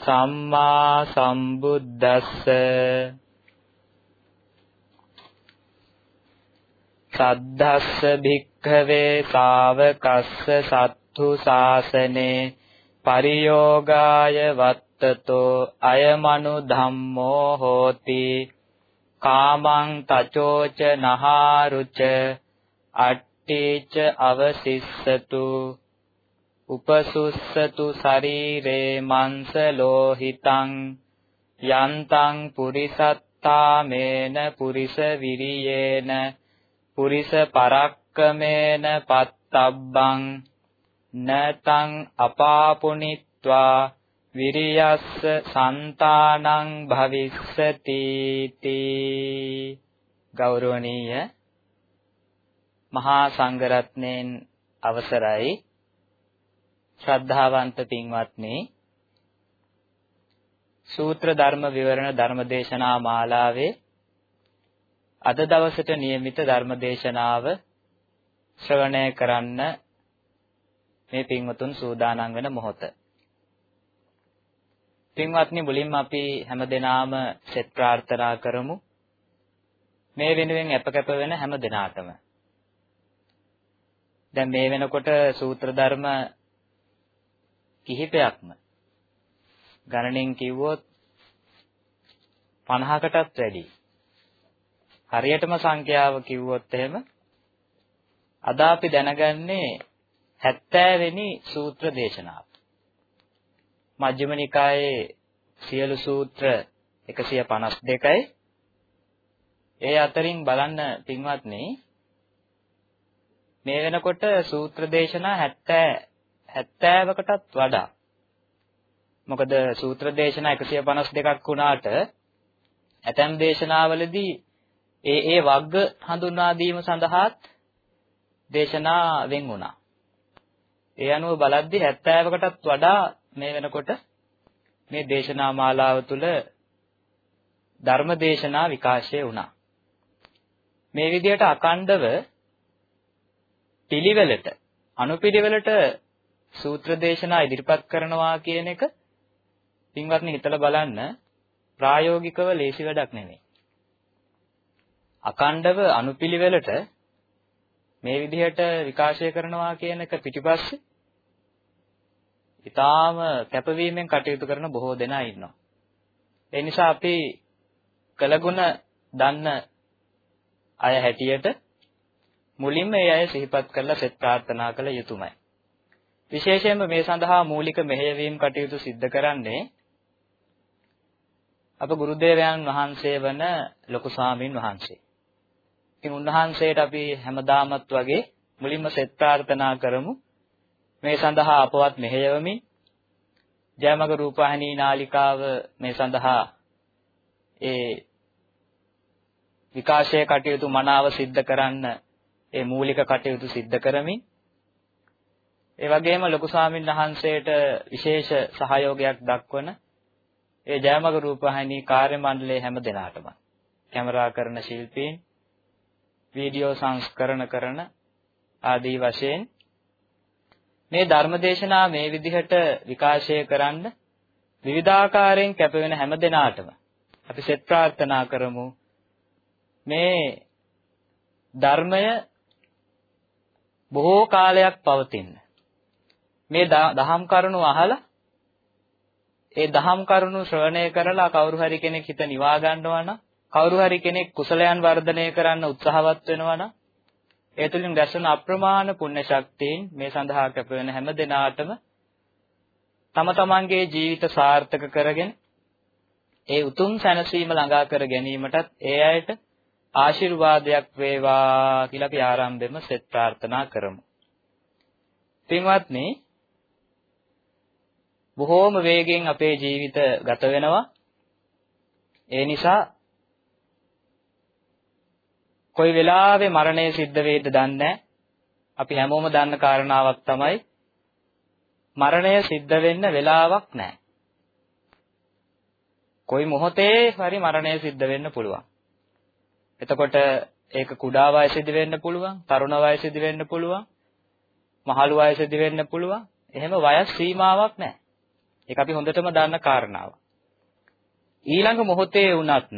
සම්මා සම්බුද්දස්ස සද්ධස්ස භික්ඛවේ ශාවකස්ස සත්තු ශාසනේ පරියෝගාය වත්තතෝ අයමනු ධම්මෝ හෝති කාමං තචෝච නහාරුච අට්ඨේච අවසිස්සතු උපසුස්සතු ශරීරේ මංස ලෝහිතං යන්තං පුරිසත්තාමේන පුරිස විරියේන පුරිස පරක්කමේන පත්තබ්බං නතං අපාපුනිත්වා විරියස්ස සන්තානං භවිස්සති තී ගෞරවනීය මහා සංඝරත්නයන් අවසරයි ශ්‍රද්ධාවන්ත පින්වත්නි සූත්‍ර ධර්ම විවරණ ධර්මදේශනා මාලාවේ අද දවසට નિયમિત ධර්මදේශනාව ශ්‍රවණය කරන්න මේ පින්වතුන් සූදානම් වෙන මොහොත. පින්වත්නි මුලින්ම අපි හැමදෙනාම සෙත් ප්‍රාර්ථනා කරමු. මේ වෙනුවෙන් අපකැප වෙන හැම දිනාටම. දැන් මේ වෙනකොට සූත්‍ර ධර්ම කිහිපයක්ම ගණනෙන් කිව්වොත් 50කටත් වැඩි. හරියටම සංඛ්‍යාව කිව්වොත් එහෙම අද අපි දැනගන්නේ 70 වෙනි සූත්‍ර දේශනාව. මජ්ක්‍ධිම නිකායේ සියලු සූත්‍ර 152යි. ඒ අතරින් බලන්න පින්වත්නි මේ වෙනකොට සූත්‍ර දේශනා 70 70කටත් වඩා මොකද සූත්‍ර දේශනා 152ක් වුණාට ඇතැම් දේශනාවලදී ඒ ඒ වග්ග හඳුන්වා දීම සඳහාත් දේශනා වෙන් වුණා. ඒ අනුව බලද්දී 70කටත් වඩා මේ වෙනකොට මේ දේශනා මාලාව තුළ ධර්ම දේශනා විකාශය වුණා. මේ විදිහට අකණ්ඩව පිළිවෙලට අනුපිළිවෙලට සූත්‍ර දේශනා ඉදිරිපත් කරනවා කියන එක පින්වත්නි හිතලා බලන්න ප්‍රායෝගිකව ලේසි වැඩක් නෙමෙයි. අකණ්ඩව අනුපිළිවෙලට මේ විදිහට විකාශය කරනවා කියන එක පිටිපස්සේ ඊටාම කැපවීමෙන් කටයුතු කරන බොහෝ දෙනා ඉන්නවා. ඒ නිසා අපි කළගුණ දන්න අය හැටියට මුලින්ම ඒ අය සිහිපත් කරලා සෙත් ප්‍රාර්ථනා කළ යුතුමයි. විශේෂයෙන්ම මේ සඳහා මූලික මෙහෙයවීම් කටයුතු සිද්ධ කරන්නේ අප ගුරුදේවයන් වහන්සේ වන ලොකු ස්වාමින් වහන්සේ. ඉතින් උන්වහන්සේට අපි හැමදාමත් වගේ මුලින්ම සෙත් ප්‍රාර්ථනා කරමු. මේ සඳහා අපවත් මෙහෙයවමින් ජයමග රූපවාහිනී නාලිකාව මේ සඳහා ඒ විකාශය කටයුතු මනාව සිද්ධ කරන්න ඒ මූලික කටයුතු සිද්ධ කරමින් ඒ වගේම ලොකු ස්වාමීන් වහන්සේට විශේෂ සහයෝගයක් දක්වන ඒ ජයමග රූපවාහිනී කාර්ය මණ්ඩලයේ හැම දෙනාටම කැමරා කරන ශිල්පීන් වීඩියෝ සංස්කරණ කරන ආදී වශයෙන් මේ ධර්මදේශනා මේ විදිහට විකාශය කරන්න විවිධාකාරයෙන් කැපවෙන හැම දෙනාටම අපි සෙත් ප්‍රාර්ථනා කරමු. මේ ධර්මය බොහෝ කාලයක් පවතින්න. මේ දහම් කරුණු අහලා ඒ දහම් කරුණු ශ්‍රවණය කරලා කවුරු හරි කෙනෙක් හිත නිවා ගන්නවා නම් කවුරු හරි කෙනෙක් කුසලයන් වර්ධනය කරන්න උත්සාහවත් වෙනවා නම් ඒ තුලින් රැස්වෙන අප්‍රමාණ පුණ්‍ය ශක්තියින් මේ සඳහා කැප වෙන හැම දිනාටම තම තමන්ගේ ජීවිත සාර්ථක කරගෙන ඒ උතුම් සැනසීම ළඟා කර ගැනීමටත් ඒ අයට ආශිර්වාදයක් වේවා කියලා අපි ආරම්භෙම සෙත් ප්‍රාර්ථනා කරමු. පින්වත්නි බොහෝම වේගෙන් අපේ ජීවිත ගත වෙනවා. ඒ නිසා කොයි වෙලාවෙ මරණය සිද්ධ වෙයිද දන්නේ අපි හැමෝම දන්න කාරණාවක් තමයි මරණය සිද්ධ වෙන්න වෙලාවක් නැහැ. කොයි මොහොතේ හරි මරණය සිද්ධ වෙන්න පුළුවන්. එතකොට ඒක කුඩා වයසේදී වෙන්න පුළුවන්, තරුණ වයසේදී වෙන්න පුළුවන්, මහලු වයසේදී වෙන්න පුළුවන්. එහෙම වයස් සීමාවක් නැහැ. ඒක අපි හොඳටම දන්න කාරණාවක්. ඊළඟ මොහොතේ වුණත්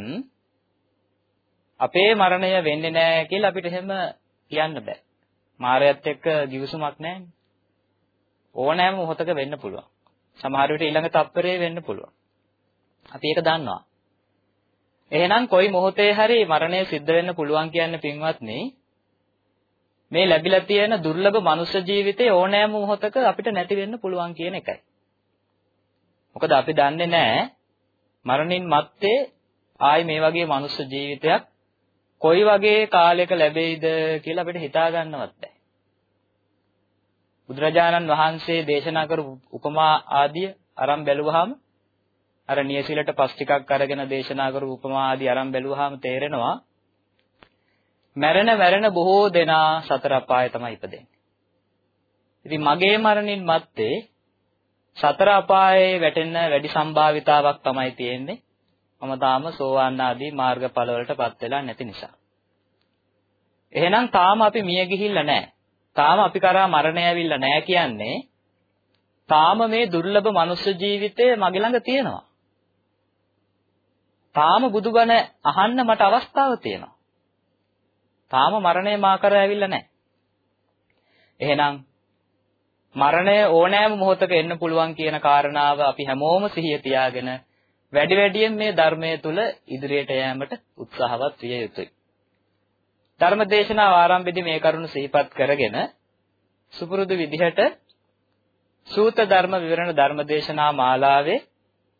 අපේ මරණය වෙන්නේ නැහැ කියලා අපිට එහෙම කියන්න බෑ. මායයත් එක්ක givisුමක් නැහැ. ඕනෑම මොහොතක වෙන්න පුළුවන්. සමහර විට ඊළඟ තප්පරේ වෙන්න පුළුවන්. අපි ඒක දන්නවා. එහෙනම් කොයි මොහොතේ හරි මරණය සිද්ධ වෙන්න පුළුවන් කියන්නේ පින්වත්නි මේ ලැබිලා තියෙන දුර්ලභ මනුෂ්‍ය ජීවිතේ ඕනෑම මොහොතක අපිට නැති වෙන්න පුළුවන් කියන එකයි. මොකද අපි දන්නේ නැහැ මරණින් මත්තේ ආයි මේ වගේ මනුෂ්‍ය ජීවිතයක් කොයි වගේ කාලයක ලැබෙයිද කියලා අපිට හිතා ගන්නවත් බැහැ. බුදුරජාණන් වහන්සේ දේශනා කරපු උපමා ආදිය අරන් බැලුවහම අර නියසිලට පස් ටිකක් අරගෙන දේශනා කරපු උපමා ආදී අරන් බැලුවහම තේරෙනවා මැරෙන මැරෙන බොහෝ දෙනා සතර අපාය තමයි ඉපදෙන්නේ. ඉතින් මගේ මරණින් මත්තේ සතර අපායේ වැටෙන්න වැඩි සම්භාවිතාවක් තමයි තියෙන්නේ. මම තාම සෝවාන් ආදී මාර්ගඵල වලටපත් වෙලා නැති නිසා. එහෙනම් තාම අපි මිය ගිහිල්ලා නැහැ. තාම අපි කරා මරණය ඇවිල්ලා නැහැ කියන්නේ තාම මේ දුර්ලභ මනුෂ්‍ය ජීවිතය මගේ ළඟ තියෙනවා. තාම බුදුබණ අහන්න මට අවස්ථාව තියෙනවා. තාම මරණය මා කරා ඇවිල්ලා නැහැ. එහෙනම් මරණය ඕනෑම මොහොතක එන්න පුළුවන් කියන කාරණාව අපි හැමෝම සිහිය තියාගෙන වැඩි වැඩියෙන් මේ ධර්මයේ තුල ඉදිරියට යෑමට උත්සාහවත් විය යුතුයි. ධර්මදේශනාව ආරම්භයේදී මේ කරුණ සිහිපත් කරගෙන සුපුරුදු විදිහට සූත ධර්ම විවරණ ධර්මදේශනා මාලාවේ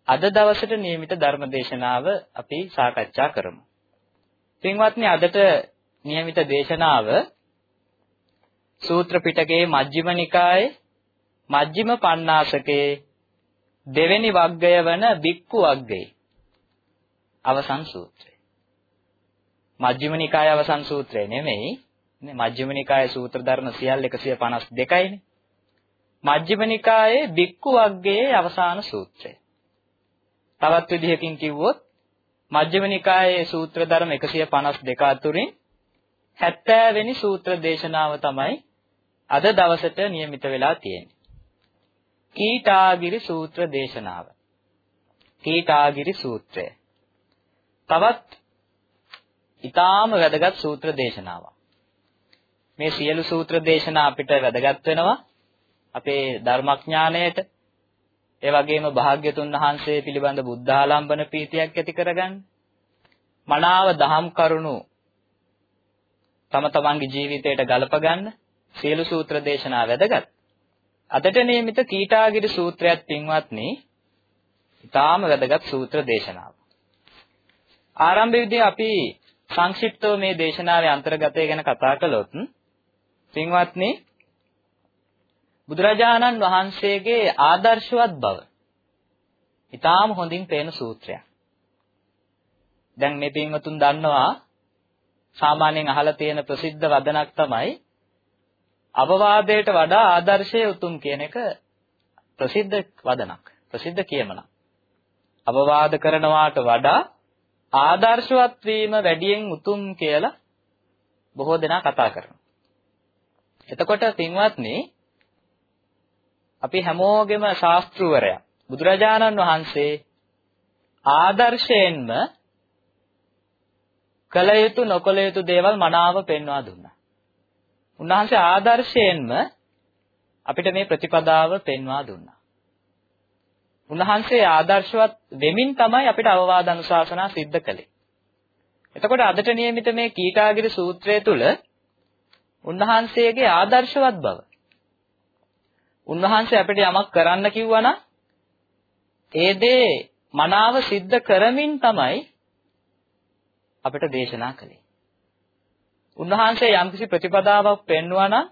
අද දවසට නියමිත ධර්මදේශනාව අපි සාකච්ඡා කරමු. පින්වත්නි අදට නියමිත දේශනාව සූත්‍ර පිටකයේ මජ්ක්‍ධිම නිකායේ මජ්ක්‍ධිම පඤ්ඤාසකේ දෙවෙනි වග්ගය වන බික්කු වග්ගයේ අවසන් සූත්‍රය. මජ්ක්‍ධිම නිකායේ අවසන් සූත්‍රය නෙමෙයි. නේ මජ්ක්‍ධිම නිකායේ සූත්‍ර ධර්ම සියල්ල 152යිනේ. මජ්ක්‍ධිම නිකායේ බික්කු වග්ගයේ අවසාන සූත්‍රය. තවත් විදිහකින් කිව්වොත් මජ්ක්‍ධිම නිකායේ සූත්‍ර ධර්ම 152 අතුරින් 70 වෙනි සූත්‍ර දේශනාව තමයි අද දවසට નિયમિત වෙලා තියෙන්නේ. කීටාගිරි සූත්‍ර දේශනාව. කීටාගිරි සූත්‍රය. තවත් ඊටාම වැදගත් සූත්‍ර දේශනාවක්. මේ සියලු සූත්‍ර දේශනා අපිට වැදගත් වෙනවා අපේ ධර්මඥාණයට ඒ වගේම භාග්‍යතුන් වහන්සේ පිළිබඳ බුද්ධාලම්බන ප්‍රීතියක් ඇති කරගන්න මනාව දහම් කරුණු තම තමන්ගේ ජීවිතයට ගලප ගන්න සියලු සූත්‍ර දේශනා වැදගත්. අදට නියමිත කීටාගිරි සූත්‍රයත් පින්වත්නි ඊටාම වැදගත් සූත්‍ර දේශනාවක්. ආරම්භයේදී අපි සංක්ෂිප්තව මේ දේශනාවේ අන්තර්ගතය ගැන කතා කළොත් පින්වත්නි බුදුරජාණන් වහන්සේගේ ආදර්ශවත් බව ඊටාම හොඳින් පේන සූත්‍රයක්. දැන් මේ පින්වතුන් දන්නවා සාමාන්‍යයෙන් අහලා තියෙන ප්‍රසිද්ධ වදනක් තමයි අවවාදයට වඩා ආදර්ශය උතුම් කියන එක ප්‍රසිද්ධ වදනක් ප්‍රසිද්ධ කියමනක් අවවාද කරනවාට වඩා ආදර්ශවත් වීම වැඩියෙන් උතුම් කියලා බොහෝ දෙනා කතා කරනවා එතකොට පින්වත්නි අපි හැමෝගෙම ශාස්ත්‍රවරයා බුදුරජාණන් වහන්සේ ආදර්ශයෙන්ම කල යුතු නොකල යුතු දේවල් මනාව පෙන්වා දුන්නා. උන්වහන්සේ ආදර්ශයෙන්ම අපිට මේ ප්‍රතිපදාව පෙන්වා දුන්නා. උන්වහන්සේ ආදර්ශවත් වෙමින් තමයි අපිට අවවාද අනුශාසනා සිද්ධ කළේ. එතකොට අදට નિયમિત මේ කීටාගිරි සූත්‍රය තුල උන්වහන්සේගේ ආදර්ශවත් බව. උන්වහන්සේ අපිට යමක් කරන්න කිව්වනම් ඒ දේ මනාව සිද්ධ කරමින් තමයි අපිට දේශනා කළේ. උන්වහන්සේ යම්කිසි ප්‍රතිපදාවක් පෙන්වුවා නම්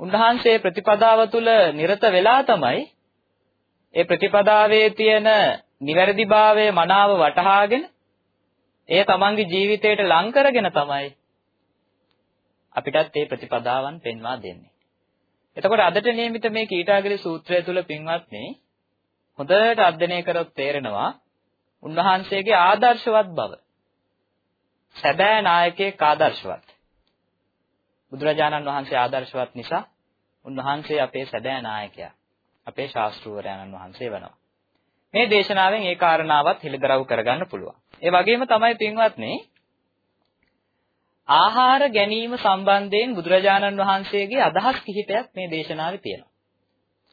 උන්වහන්සේ ප්‍රතිපදාව තුළ නිරත වෙලා තමයි ඒ ප්‍රතිපදාවේ තියෙන නිවැරදිභාවය මනාව වටහාගෙන එය තමන්ගේ ජීවිතයට ලං කරගෙන තමයි අපිටත් මේ ප්‍රතිපදාවන් පෙන්වා දෙන්නේ. එතකොට අදට නියමිත මේ කීටාගිරි සූත්‍රය තුල පින්වත්නි හොඳට අධ්‍යයනය කරොත් තේරෙනවා උන්වහන්සේගේ ආදර්ශවත් බව. සැබෑ නායකයෙක් ආදර්ශවත්. බුදුරජාණන් වහන්සේ ආදර්ශවත් නිසා උන්වහන්සේ අපේ සැබෑ නායකයා. අපේ ශාස්ත්‍රූවරයන්න් වහන්සේ වෙනවා. මේ දේශනාවෙන් ඒ කාරණාවත් හිලදරව් කරගන්න පුළුවන්. ඒ වගේම තමයි පින්වත්නි ආහාර ගැනීම සම්බන්ධයෙන් බුදුරජාණන් වහන්සේගේ අදහස් කිහිපයක් මේ දේශනාවේ තියෙනවා.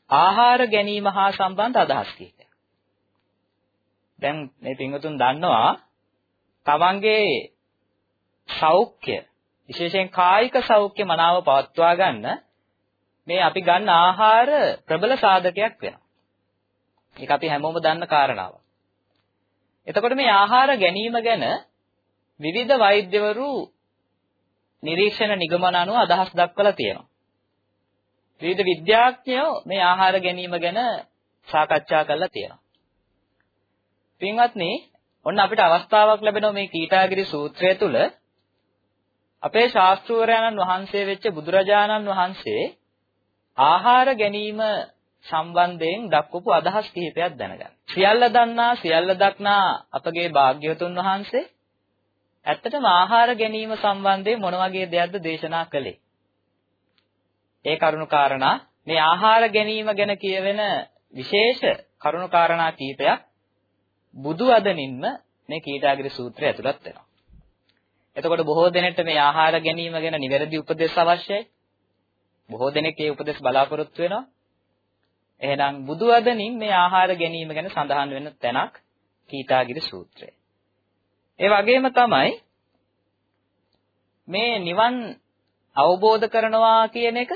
ආහාර ගැනීම හා සම්බන්ධ අදහස් කිහිපයක්. දැන් මේ පින්වතුන් දන්නවා තමන්ගේ සෞඛ්‍ය විශේෂයෙන් කායික සෞඛ්‍ය මනාව පවත්වා ගන්න මේ අපි ගන්න ආහාර ප්‍රබල සාධකයක් වෙනවා. ඒක අපි හැමෝම දන්න කාරණාවක්. එතකොට මේ ආහාර ගැනීම ගැන විවිධ වෛද්‍යවරු නිරීක්ෂණ නිගමන අනුව අදහස් දක්වලා තියෙනවා. විවිධ විද්‍යාඥයෝ මේ ආහාර ගැනීම ගැන සාකච්ඡා කරලා තියෙනවා. පින්වත්නි, ඔන්න අපිට අවස්ථාවක් ලැබෙනවා මේ කීටාගිරි සූත්‍රය තුල අපේ ශාස්ත්‍රවරයන්න් වහන්සේ වෙච්ච බුදුරජාණන් වහන්සේ ආහාර ගැනීම සම්බන්ධයෙන් දක්වපු අදහස් කිහිපයක් දැනගන්න. සියල්ල දන්නා සියල්ල දක්නා අපගේ භාග්‍යවතුන් වහන්සේ ඇත්තටම ආහාර ගැනීම සම්බන්ධයෙන් මොන වගේ දෙයක්ද දේශනා කළේ? ඒ කරුණු කාරණා මේ ආහාර ගැනීම ගැන කියවෙන විශේෂ කරුණු කාරණා කීපයක් බුදු අදනින්ම මේ කීටාගිරි සූත්‍රය ඇතුළත් වෙනවා. එතකොට බොහෝ දෙනෙක්ට මේ ආහාර ගැනීම ගැන නිවැරදි උපදෙස් අවශ්‍යයි. බොහෝ දෙනෙක් ඒ උපදෙස් බලාපොරොත්තු වෙනවා. එහෙනම් බුදු වදනින් මේ ආහාර ගැනීම ගැන සඳහන් වෙන තැනක් කීතාගිරි සූත්‍රය. ඒ වගේම තමයි මේ නිවන් අවබෝධ කරනවා කියන එක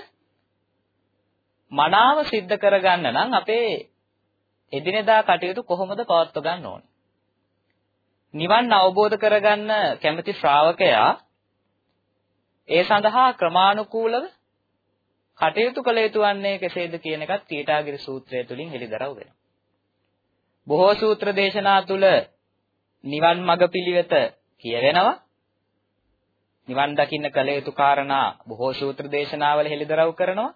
මනාව සිද්ධ කරගන්න නම් අපේ එදිනෙදා කටයුතු කොහොමද පවත්ව ගන්න ඕනේ? නිවන් අවබෝධ කරගන්න කැමති ශ්‍රාවකයා ඒ සඳහා ක්‍රමානුකූලව කටයුතු කළ යුතු වන්නේ කෙසේද කියන එකත් කීටාගිරි සූත්‍රය තුලින් හෙළිදරව් වෙනවා. බොහෝ සූත්‍ර දේශනා තුල නිවන් මඟ පිළිවෙත කියවෙනවා. නිවන් දකින්න කළ යුතු කාරණා බොහෝ සූත්‍ර දේශනාවල හෙළිදරව් කරනවා.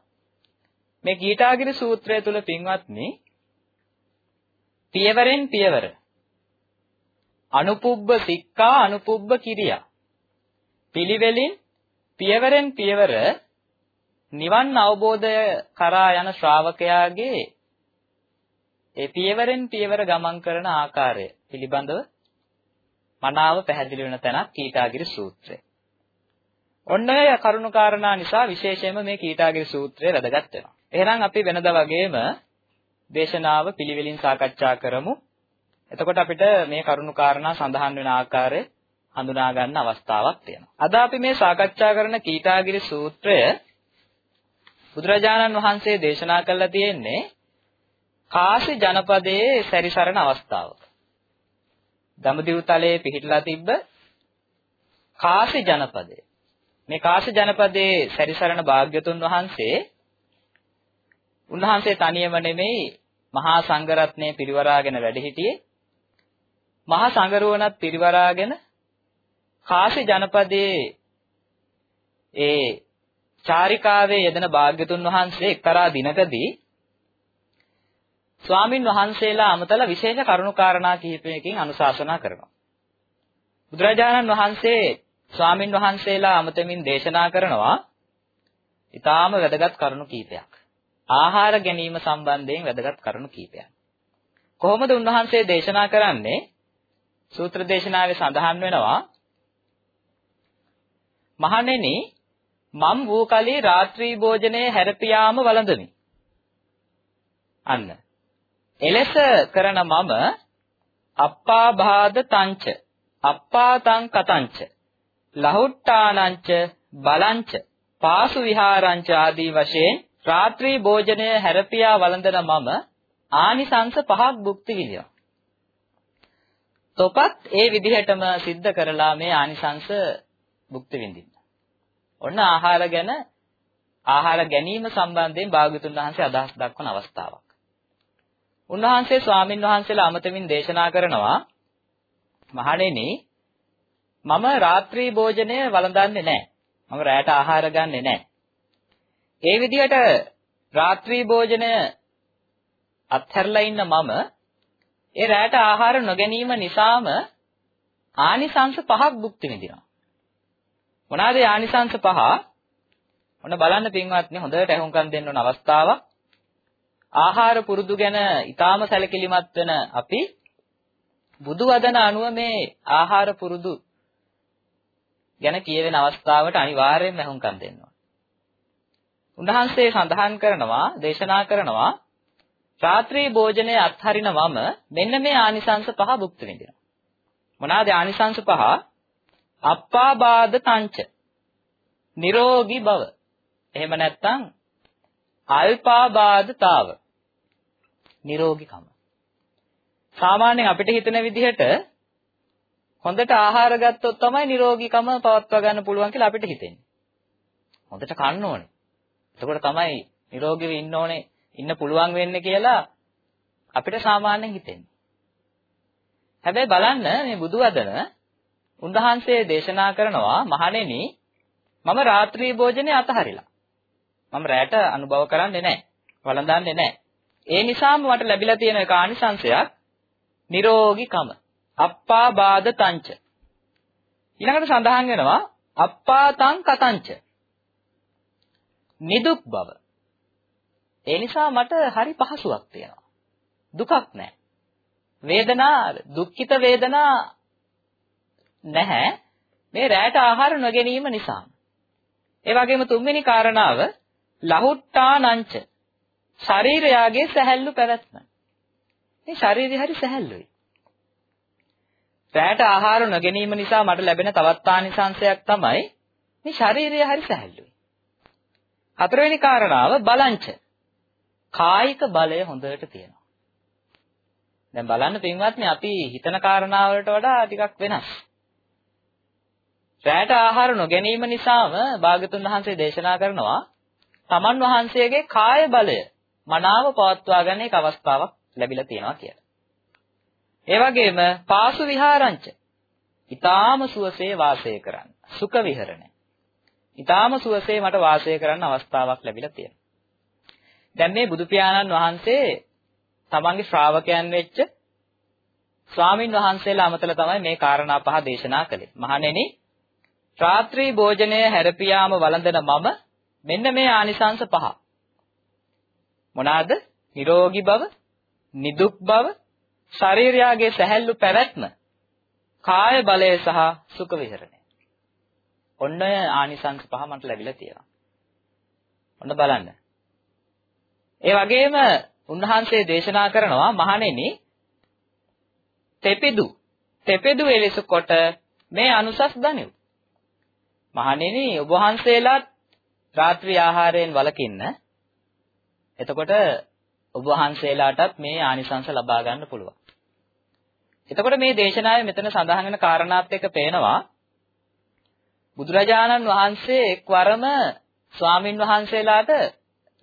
මේ කීටාගිරි සූත්‍රය තුල පින්වත්නි පියවරෙන් පියවර අනුපුබ්බ සික්ඛා අනුපුබ්බ කිරියා පිළිවෙලින් පියවරෙන් පියවර නිවන් අවබෝධය කරා යන ශ්‍රාවකයාගේ ඒ පියවරෙන් පියවර ගමන් කරන ආකාරය පිළිබඳව මනාව පැහැදිලි වෙන තැනක් කීටාගිරි සූත්‍රය. ඔන්න ඔය කරුණු කාරණා නිසා විශේෂයෙන්ම මේ කීටාගිරි සූත්‍රය වැදගත් වෙනවා. එහෙනම් අපි වෙනදා වගේම දේශනාව පිළිවෙලින් සාකච්ඡා කරමු. එතකොට අපිට මේ කරුණු කාරණා සඳහන් වෙන ආකාරය හඳුනා ගන්න අවස්ථාවක් තියෙනවා. අද අපි මේ සාකච්ඡා කරන කීටාගිරි සූත්‍රය බුදුරජාණන් වහන්සේ දේශනා කළා තියෙන්නේ කාසි ජනපදයේ සැරිසරන අවස්ථාවක. දඹදිව තලයේ පිහිටලා තිබ්බ කාසි ජනපදය. මේ කාසි ජනපදයේ සැරිසරන භාග්‍යතුන් වහන්සේ උන්වහන්සේ තනියම නෙමෙයි මහා සංඝරත්නය පිරිවරාගෙන වැඩ සිටියේ මහා සංඝරුවනත් පිරිවරාගෙන කාසි ජනපදයේ ඒ චාරිකාවේ යෙදෙන භාග්‍යතුන් වහන්සේ එක්තරා දිනකදී ස්වාමින් වහන්සේලා අමතලා විශේෂ කරුණුකාරණා කිහිපයකින් අනුශාසනා කරනවා. බුදුරජාණන් වහන්සේ ස්වාමින් වහන්සේලා අමතමින් දේශනා කරනවා ඊටාම වැදගත් කරුණු කීපයක්. ආහාර ගැනීම සම්බන්ධයෙන් වැදගත් කරුණු කීපයක්. කොහොමද උන්වහන්සේ දේශනා කරන්නේ? සූත්‍ර දේශනාවේ සඳහන් වෙනවා මහණෙනි මම් වූ කලී රාත්‍රී භෝජනයේ හැරපියාම වළඳමි. අන්න. එලෙස කරන මම අප්පාබාද තංච අප්පාතං කතංච ලහුට්ටානංච බලංච පාසු විහාරංච ආදී වශයෙන් රාත්‍රී භෝජනය හැරපියා වළඳන මම ආනිසංස පහක් භුක්ති විඳිනවා. තොපත් ඒ විදිහටම සිද්ධ කරලා මේ ආනිසංස භුක්ති විඳින්න. ඔන්න ආහාර ගැන ආහාර ගැනීම සම්බන්ධයෙන් භාග්‍යතුන් වහන්සේ අදහස් දක්වන අවස්ථාවක්. උන්වහන්සේ ස්වාමින් වහන්සේලා අමතමින් දේශනා කරනවා මහණෙනි මම රාත්‍රී භෝජනය වළඳන්නේ නැහැ. මම රැයට ආහාර ගන්නෙ නැහැ. ඒ විදිහට රාත්‍රී භෝජනය අත්හැරලා ඉන්න මම ඒ රැයට ආහාර නොගැනීම නිසාම ආනිසංශ පහක් භුක්ති විඳිනවා. මොනවාද ආනිසංශ පහ? ඔන්න බලන්න පින්වත්නි හොඳට අහුම්කම් දෙන්න ඕන අවස්ථාවක්. ආහාර පුරුදු ගැන ඊටාම සැලකිලිමත් වෙන අපි බුදු වදන අනුව මේ ආහාර පුරුදු ගැන කියවෙන අවස්ථාවට අනිවාර්යයෙන්ම අහුම්කම් දෙන්න ඕන. උන්වහන්සේ සඳහන් කරනවා, දේශනා කරනවා රාත්‍රී භෝජනයේ අත්හරින මම මෙන්න මේ ආනිසංස පහ භුක්ති විඳිනවා. මොනවාද ආනිසංස පහ? අප්පාබාධ තංච. නිරෝගී බව. එහෙම නැත්නම් අල්පාබාධතාව. නිරෝගීකම. සාමාන්‍යයෙන් අපිට හිතන විදිහට හොඳට ආහාර ගත්තොත් තමයි නිරෝගීකම පවත්වා ගන්න පුළුවන් කියලා අපිට හිතෙන්නේ. හොඳට කන්න ඕනේ. එතකොට තමයි නිරෝගීව ඉන්න ඕනේ, ඉන්න පුළුවන් වෙන්නේ කියලා අපිට සාමාන්‍යයෙන් හිතෙන්නේ. හැබැයි බලන්න මේ බුදු වදන උන්වහන්සේ දේශනා කරනවා මහණෙනි මම රාත්‍රී භෝජනේ අතහරිලා. මම රැට අනුභව කරන්නේ නැහැ. වළඳන්නේ නැහැ. ඒ නිසාම මට ලැබිලා තියෙන කානිසංශයක් නිරෝගීකම. අප්පා බාධ තංච. ඊළඟට සඳහන් වෙනවා අප්පාතං කතංච. නිදුක් බව. ඒ නිසා මට හරි පහසුවක් තියෙනවා. දුකක් නැහැ. වේදනා දුක්ඛිත වේදනා නැහැ. මේ රැට ආහාර නොගැනීම නිසා. ඒ වගේම තුන්වෙනි කාරණාව ලහුට්ටානංච ශරීරයාගේ සැහැල්ලු පැවැත්ම. මේ ශරීරය හරි සැහැල්ලුයි. රැට ආහාර නොගැනීම නිසා මට ලැබෙන තවත් ආනිසංශයක් තමයි මේ ශරීරය හරි සැහැල්ලුයි. හතරවෙනි කාරණාව බලංච. කායික බලය හොඳට තියෙනවා. දැන් බලන්න පින්වත්නි අපි හිතන කාරණාවලට වඩා ටිකක් වෙනස්. රැට ආහාර නොගැනීම නිසාම භාගතුන් වහන්සේ දේශනා කරනවා තමන් වහන්සේගේ කාය බලය මනාව පවත්වා ගන්න එක අවස්ථාවක් ලැබිලා තියෙනවා කියලා. ඒ වගේම පාසු විහාරංච. ඊ타ම සුවසේ වාසය කරන්න. සුඛ විහරණය. ඊ타ම සුවසේ මට වාසය කරන්න අවස්ථාවක් ලැබිලා තියෙනවා. දැන් මේ බුදු පියාණන් වහන්සේ තමන්ගේ ශ්‍රාවකයන් වෙච්ච ස්වාමින් වහන්සේලා අමතලා තමයි මේ කාරණා පහ දේශනා කළේ. මහණෙනි, රාත්‍රී භෝජනය හැරපියාම වළඳන මම මෙන්න මේ ආනිසංස පහ. මොනවාද? නිරෝගී බව, නිදුක් බව, ශරීරයාගේ සැහැල්ලු පැවැත්ම, කාය බලය සහ සුඛ විහරණය. ඔන්න ඔය ආනිසංස පහ මට ලැබිලා තියෙනවා. ඔන්න බලන්න. ඒ වගේම උන්වහන්සේ දේශනා කරනවා මහණෙනි තෙපෙදු තෙපෙදු එලෙස කොට මේ අනුසස් දනිව්. මහණෙනි ඔබ වහන්සේලාත් රාත්‍රී ආහාරයෙන් වළකින්න. එතකොට ඔබ වහන්සේලාටත් මේ ආනිසංස ලබා ගන්න පුළුවන්. එතකොට මේ දේශනාවේ මෙතන සඳහන් වෙන කාරණාත් එක්ක පේනවා බුදුරජාණන් වහන්සේ එක්වරම ස්වාමින් වහන්සේලාට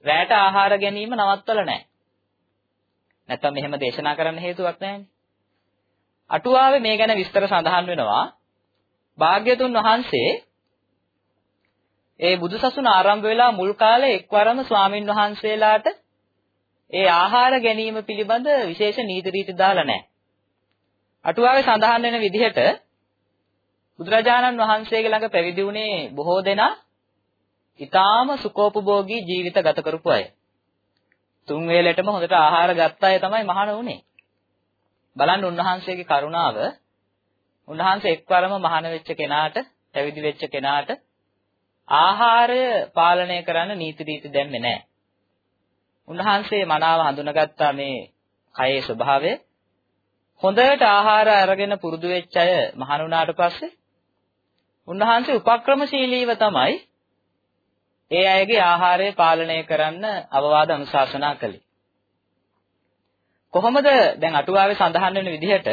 රැට ආහාර ගැනීම නවත්තලා නැහැ. නැත්තම් මෙහෙම දේශනා කරන්න හේතුවක් නැහැනේ. අටුවාවේ මේ ගැන විස්තර සඳහන් වෙනවා. භාග්‍යතුන් වහන්සේ ඒ බුදුසසුන ආරම්භ වෙලා මුල් කාලේ එක්වරම ස්වාමින් වහන්සේලාට ඒ ආහාර ගැනීම පිළිබඳ විශේෂ නීති රීති දාලා නැහැ. අටුවාවේ සඳහන් වෙන විදිහට බුදුරජාණන් වහන්සේගේ ළඟ පැවිදි වුණේ බොහෝ දෙනා ඊටාම සුකෝපභෝගී ජීවිත ගත කරපු අය. තුන් වේලෙටම හොඳට ආහාර ගත්ත අය තමයි මහාන වුණේ. බලන්න උන්වහන්සේගේ කරුණාව උන්වහන්සේ එක්වරම මහාන වෙච්ච කෙනාට, පැවිදි වෙච්ච කෙනාට ආහාරය පාලනය කරන්න නීති රීති දැම්මේ නැහැ. උන්වහන්සේ මනාව හඳුනාගත්තා මේ කයේ ස්වභාවය. හොඳට ආහාර අරගෙන පුරුදු වෙච්ච අය මහාන වුණාට පස්සේ උන්වහන්සේ උපක්‍රමශීලීව තමයි ඒ අයගේ ආහාරය පාලනය කරන්න අවවාද අනුශාසනා කළේ. කොහොමද දැන් අටුවාවේ සඳහන් වෙන විදිහට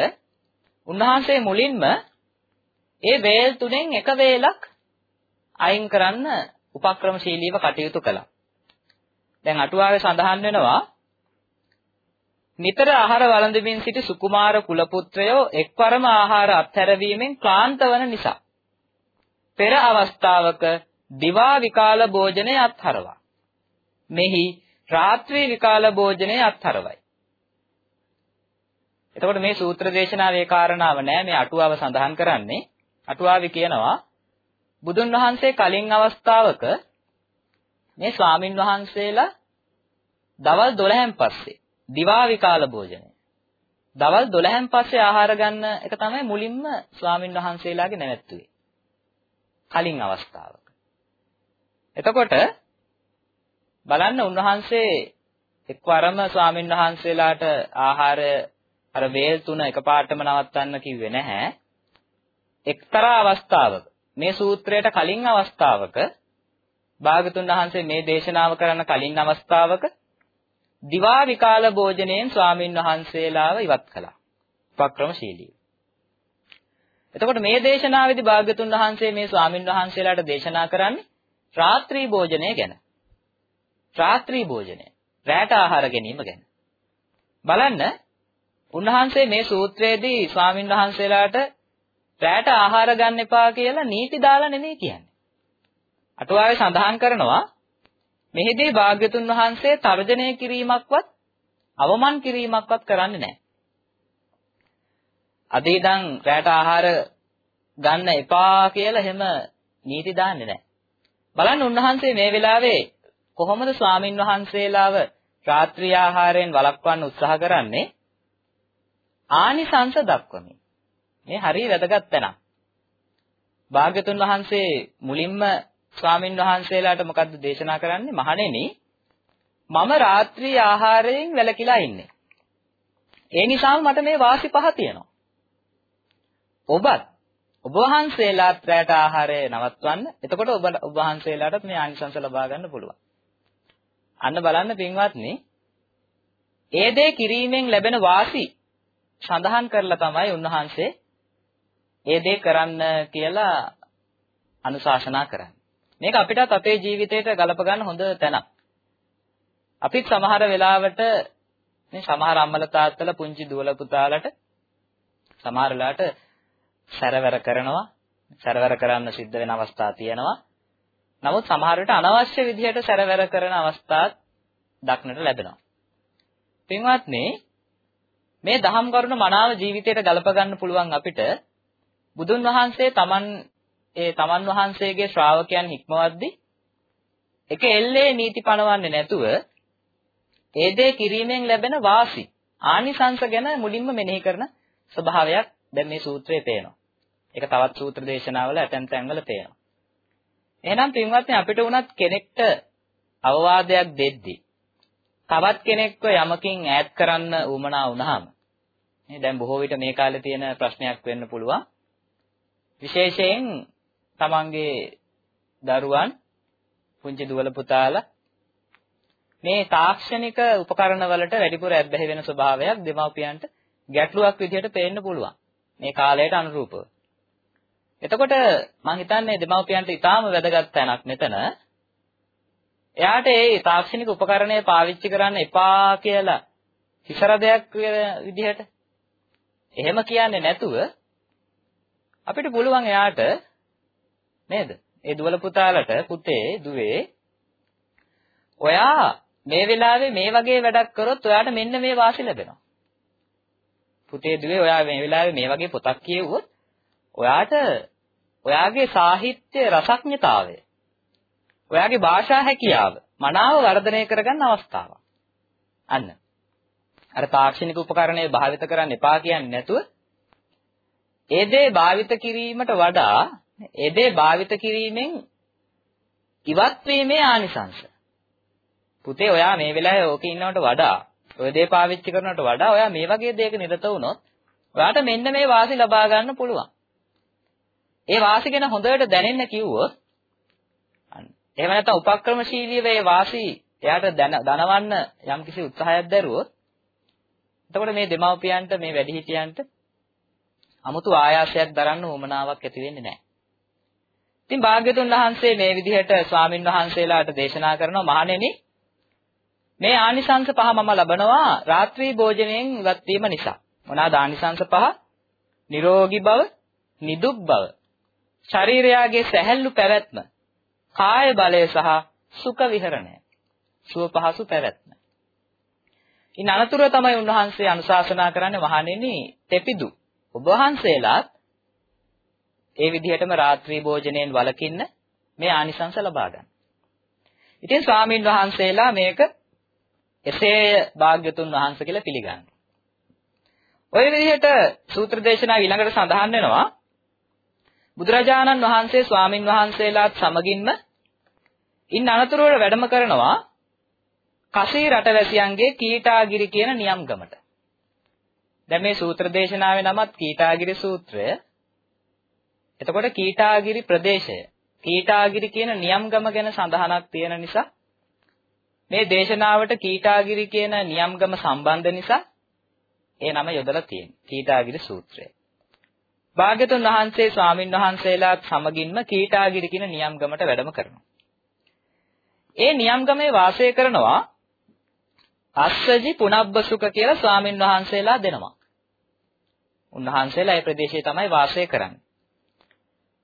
උන්වහන්සේ මුලින්ම ඒ වේල් තුනෙන් එක වේලක් අයින් කරන්න උපක්‍රමශීලීව කටයුතු කළා. දැන් අටුවාවේ සඳහන් වෙනවා නිතර ආහාර වළඳමින් සිටි සුකුමාර කුලපුත්‍රයෝ එක්වරම ආහාර අත්හැරවීමෙන් ක්ලාන්ත වන නිසා පෙර අවස්ථාවක දිවා විකාල භෝජනය අත්හරවා. මෙහි රාත්‍රී විකාල භෝජනය අත්හරවයි. එතකොට මේ සූත්‍ර දේශනාවේ කාරණාව නෑ මේ අටුවාව සඳහන් කරන්නේ. අටුවාවේ කියනවා බුදුන් වහන්සේ කලින් අවස්ථාවක මේ ස්වාමින් වහන්සේලා දවල් 12න් පස්සේ දිවා විකාල භෝජනය. දවල් 12න් පස්සේ ආහාර ගන්න එක තමයි මුලින්ම ස්වාමින් වහන්සේලාගේ නැවැත්තුවේ. කලින් අවස්ථාවක. එතකොට බලන්න උන්වහන්සේ එක්වරම ස්වාමින් වහන්සේලාට ආහාරය අර වේල් තුන එකපාරටම නවත්තන්න කිව්වේ නැහැ. එක්තරා අවස්ථාවක මේ සූත්‍රයට කලින් අවස්ථාවක භාගතුන් වහන්සේ මේ දේශනාව කරන කලින් අවස්ථාවක දිවා විකාල භෝජනයෙන් ස්වාමින් වහන්සේලාව ඉවත් කළා. උපක්‍රමශීලී. එතකොට මේ දේශනාවේදී භාග්‍යතුන් වහන්සේ මේ ස්වාමින් වහන්සේලාට දේශනා කරන්නේ රාත්‍රී භෝජනය ගැන. රාත්‍රී භෝජනය. රැට ආහාර ගැනීම ගැන. බලන්න උන්වහන්සේ මේ සූත්‍රයේදී ස්වාමින් වහන්සේලාට රැට ආහාර ගන්න එපා කියලා නීති දාලා නෙමෙයි කියන්නේ. අටුවාවේ සඳහන් කරනවා මෙහිදී භාග්‍යතුන් වහන්සේ තර්ජනය කිරීමක්වත් අවමන් කිරීමක්වත් කරන්නේ නැහැ. අද ඉඳන් රැට ආහාර ගන්න එපා කියලා එහෙම නීති දාන්නේ නැහැ. බලන්න උන්වහන්සේ මේ වෙලාවේ කොහොමද ස්වාමින් වහන්සේලාව රාත්‍රී ආහාරයෙන් වළක්වන්න උත්සාහ කරන්නේ? ආනිසංස දක්වමින්. මේ හරිය වැදගත් තැනක්. භාග්‍යතුන් වහන්සේ මුලින්ම ස්වාමින් වහන්සේලාට මොකද්ද දේශනා කරන්නේ? මහණෙනි මම රාත්‍රී ආහාරයෙන් වැළකීලා ඉන්නේ. ඒ නිසාම මට මේ වාසි පහ තියෙනවා. ඔබත් ඔබ වහන්සේලාත් රැට ආහාරය නවත්වන්න. එතකොට ඔබ ඔබ වහන්සේලාටත් මේ ආනිසංස ලබා ගන්න පුළුවන්. අන්න බලන්න පින්වත්නි, ඒ දේ කිරීමෙන් ලැබෙන වාසි සඳහන් කරලා තමයි උන්වහන්සේ ඒ දේ කරන්න කියලා අනුශාසනා කරන්නේ. මේක අපිටත් අපේ ජීවිතේට ගලප ගන්න හොඳ තැනක්. අපිත් සමහර වෙලාවට මේ සමහර අම්මල තාත්තලා පුංචි දුවල පුතාලට සමහර වෙලාවට සැරවැර කරනවා සැරවැර කරන්න සිද්ධ වෙන අවස්ථා තියෙනවා නමුත් සමහර විට අනවශ්‍ය විදිහට සැරවැර කරන අවස්ථාත් දක්නට ලැබෙනවා පින්වත්නි මේ දහම් කරුණ මනාව ජීවිතයට ගලප ගන්න පුළුවන් අපිට බුදුන් වහන්සේ තමන් ඒ තමන් වහන්සේගේ ශ්‍රාවකයන් හික්මවද්දී එක එල්ලේ නීති පනවන්නේ නැතුව ඒ දේ කිරීමෙන් ලැබෙන වාසි ආනිසංස ගැන මුලින්ම මෙනෙහි කරන ස්වභාවයක් දැන් මේ සූත්‍රයේ පේනවා. ඒක තවත් සූත්‍ර දේශනාවල ඇතැම් තැන්වල පේනවා. එහෙනම් පින්වත්නි අපිට උනත් කෙනෙක්ට අවවාදයක් දෙද්දී තවත් කෙනෙක්ව යමකින් ඈඩ් කරන්න උවමනා වුණාම මේ දැන් බොහෝ විට මේ කාලේ තියෙන ප්‍රශ්නයක් වෙන්න පුළුවන්. විශේෂයෙන් තමන්ගේ දරුවන් පුංචි දුවල පුතාලා මේ තාක්ෂණික උපකරණ වලට වැඩිපුර ඇබ්බැහි වෙන ස්වභාවයක් දෙමාපියන්ට ගැටලුවක් විදිහට පේන්න පුළුවන්. මේ කාලයට අනුරූපව. එතකොට මම හිතන්නේ දෙමව්පියන්ට ඊටාම වැදගත් තැනක් මෙතන. එයාට ඒ තාක්ෂණික උපකරණය පාවිච්චි කරන්න එපා කියලා හිසරදයක් විදිහට එහෙම කියන්නේ නැතුව අපිට පුළුවන් එයාට නේද? ඒ දුවල පුතාලට පුතේ දුවේ ඔයා මේ වෙලාවේ මේ වගේ වැඩක් කරොත් ඔයාට මෙන්න මේ වාසි ලැබෙනවා. පුතේ දුවේ ඔයා මේ වෙලාවේ මේ වගේ පොතක් කියවුවොත් ඔයාට ඔයාගේ සාහිත්‍ය රසඥතාවය ඔයාගේ භාෂා හැකියාව මනාව වර්ධනය කරගන්න අවස්ථාවක්. අන්න. අර තාක්ෂණික උපකරණය භාවිත කරන්න එපා කියන්නේ නැතුව ඒ දේ භාවිත කිරීමට වඩා ඒ දේ භාවිත කිරීමෙන් ඉවත් වීමේ ආනිසංශ. පුතේ ඔයා මේ වෙලාවේ ඕකේ ඉන්නවට වඩා ඔය දේ පාවිච්චි කරනවට වඩා ඔයා මේ වගේ දෙයක නිරත වුණොත් ඔයාට මෙන්න මේ වාසි ලබා ගන්න පුළුවන්. ඒ වාසි ගැන හොඳට දැනෙන්න කිව්වොත් එහෙම නැත්නම් උපක්‍රමශීලීව ඒ වාසි එයාට දනවන්න යම්කිසි උත්සාහයක් දැරුවොත් එතකොට මේ දෙමව්පියන්ට මේ වැඩිහිටියන්ට 아무තු ආයාසයක් දරන්න උවමනාවක් ඇති වෙන්නේ නැහැ. ඉතින් භාග්‍යතුන් වහන්සේ මේ විදිහට ස්වාමින් වහන්සේලාට දේශනා කරනවා මහණෙනි මේ ආනිසංස පහ මම ලබනවා රාත්‍රී භෝජනයෙන් ඉවත් වීම නිසා. මොනවාද ආනිසංස පහ? නිරෝගී බව, නිදුක් බව, ශරීරයාගේ සැහැල්ලු පැවැත්ම, කාය බලය සහ සුඛ විහරණය. සුව පහසු පැවැත්ම. ඉන් අනතුරුව තමයි උන්වහන්සේ අනුශාසනා කරන්නේ මහණෙනි තෙපිදු ඔබ වහන්සේලාත් ඒ විදිහටම රාත්‍රී භෝජනයෙන් වළකින්න මේ ආනිසංස ලබා ගන්න. ඉතින් ස්වාමින් වහන්සේලා මේක එසේ භාග්‍යතුන් වහන්සේ කියලා පිළිගන්නවා. ওই විදිහට සූත්‍ර දේශනාව ඊළඟට සඳහන් වෙනවා බුදුරජාණන් වහන්සේ ස්වාමින් වහන්සේලාත් සමගින්ම ඉන් අනතුරුව වැඩම කරනවා කසී රටවැසියන්ගේ කීටාගිරි කියන නියම්ගමට. දැන් මේ සූත්‍ර දේශනාවේ නමත් කීටාගිරි සූත්‍රය. එතකොට කීටාගිරි ප්‍රදේශය. කීටාගිරි කියන නියම්ගම ගැන සඳහනක් තියෙන නිසා මේ දේශනාවට කීටාගිරි කියන නියම්ගම සම්බන්ධ නිසා ඒ නම යොදලා තියෙනවා. කීටාගිරි සූත්‍රය. භාග්‍යතුන් වහන්සේ ස්වාමින් වහන්සේලාත් සමගින්ම කීටාගිරි කියන නියම්ගමට වැඩම කරනවා. ඒ නියම්ගමේ වාසය කරනවා අස්සජි පුනබ්බසුක කියලා ස්වාමින් වහන්සේලා දෙනවා. උන්වහන්සේලා ඒ ප්‍රදේශයේ තමයි වාසය කරන්නේ.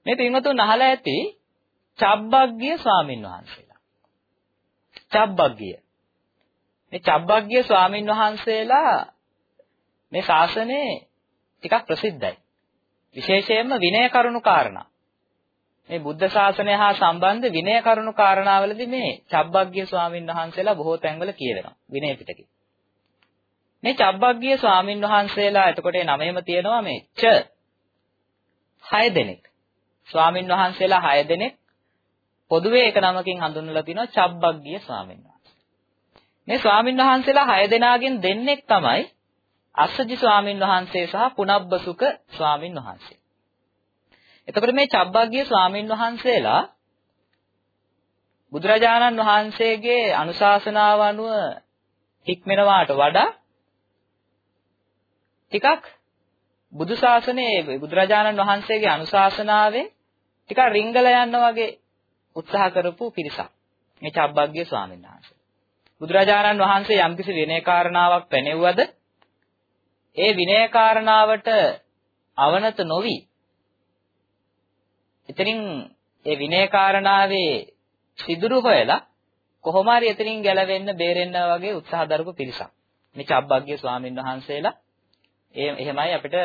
මේ පින්වතුන් අහලා ඇති චබ්බග්ගිය ස්වාමින් වහන්සේලා. චබ්බග්ගිය. මේ චබ්බග්ගිය ස්වාමින් වහන්සේලා මේ ශාසනයේ ටිකක් ප්‍රසිද්ධයි. විශේෂයෙන්ම විනය කරුණු කාරණා. මේ බුද්ධ ශාසනය හා සම්බන්ධ විනය කරුණු කාරණාවලදී මේ චබ්බග්ගිය ස්වාමින් වහන්සේලා බොහෝ තැන්වල කියවෙනවා විනය පිටකේ. මේ චබ්බග්ගිය ස්වාමින් වහන්සේලා එතකොට ඒ නමෙම තියෙනවා මේ ච 6 දෙනෙක්. ස්වාමින් වහන්සේලා 6 දෙනෙක් පොදුවේ එක නමකින් හඳුන්වලා තිනවා චබ්බග්ගිය ස්වාමින් වහන්සේ. මේ ස්වාමින් වහන්සේලා 6 දෙනාගෙන් දෙන්නෙක් තමයි අස්සජි ස්වාමින් වහන්සේ සහ පුනබ්බසුක ස්වාමින් වහන්සේ. එතකොට මේ චබ්බග්ගිය ස්වාමින් වහන්සේලා බුදුරජාණන් වහන්සේගේ අනුශාසනාව අනුව හික්මෙනවාට වඩා ටිකක් බුදු ශාසනයේ බුදුරජාණන් වහන්සේගේ අනුශාසනාවෙන් ටිකක් රිංගල යන්න වගේ උත්සාහ කරපු පිරිසක් මේ චබ්බග්ගිය ස්වාමීන් වහන්සේ. බුදුරජාණන් වහන්සේ යම්කිසි විනය කාරණාවක් පැනෙව්වද ඒ විනය කාරණාවට අවනත නොවි එතනින් ඒ විනය කාරණාවේ සිදුරු හොයලා කොහොම හරි එතනින් ගැලවෙන්න බේරෙන්න වගේ උත්සාහ දරපු පිරිසක්. මේ චබ්බග්ගිය ස්වාමීන් වහන්සේලා ඒ එහෙමයි අපිට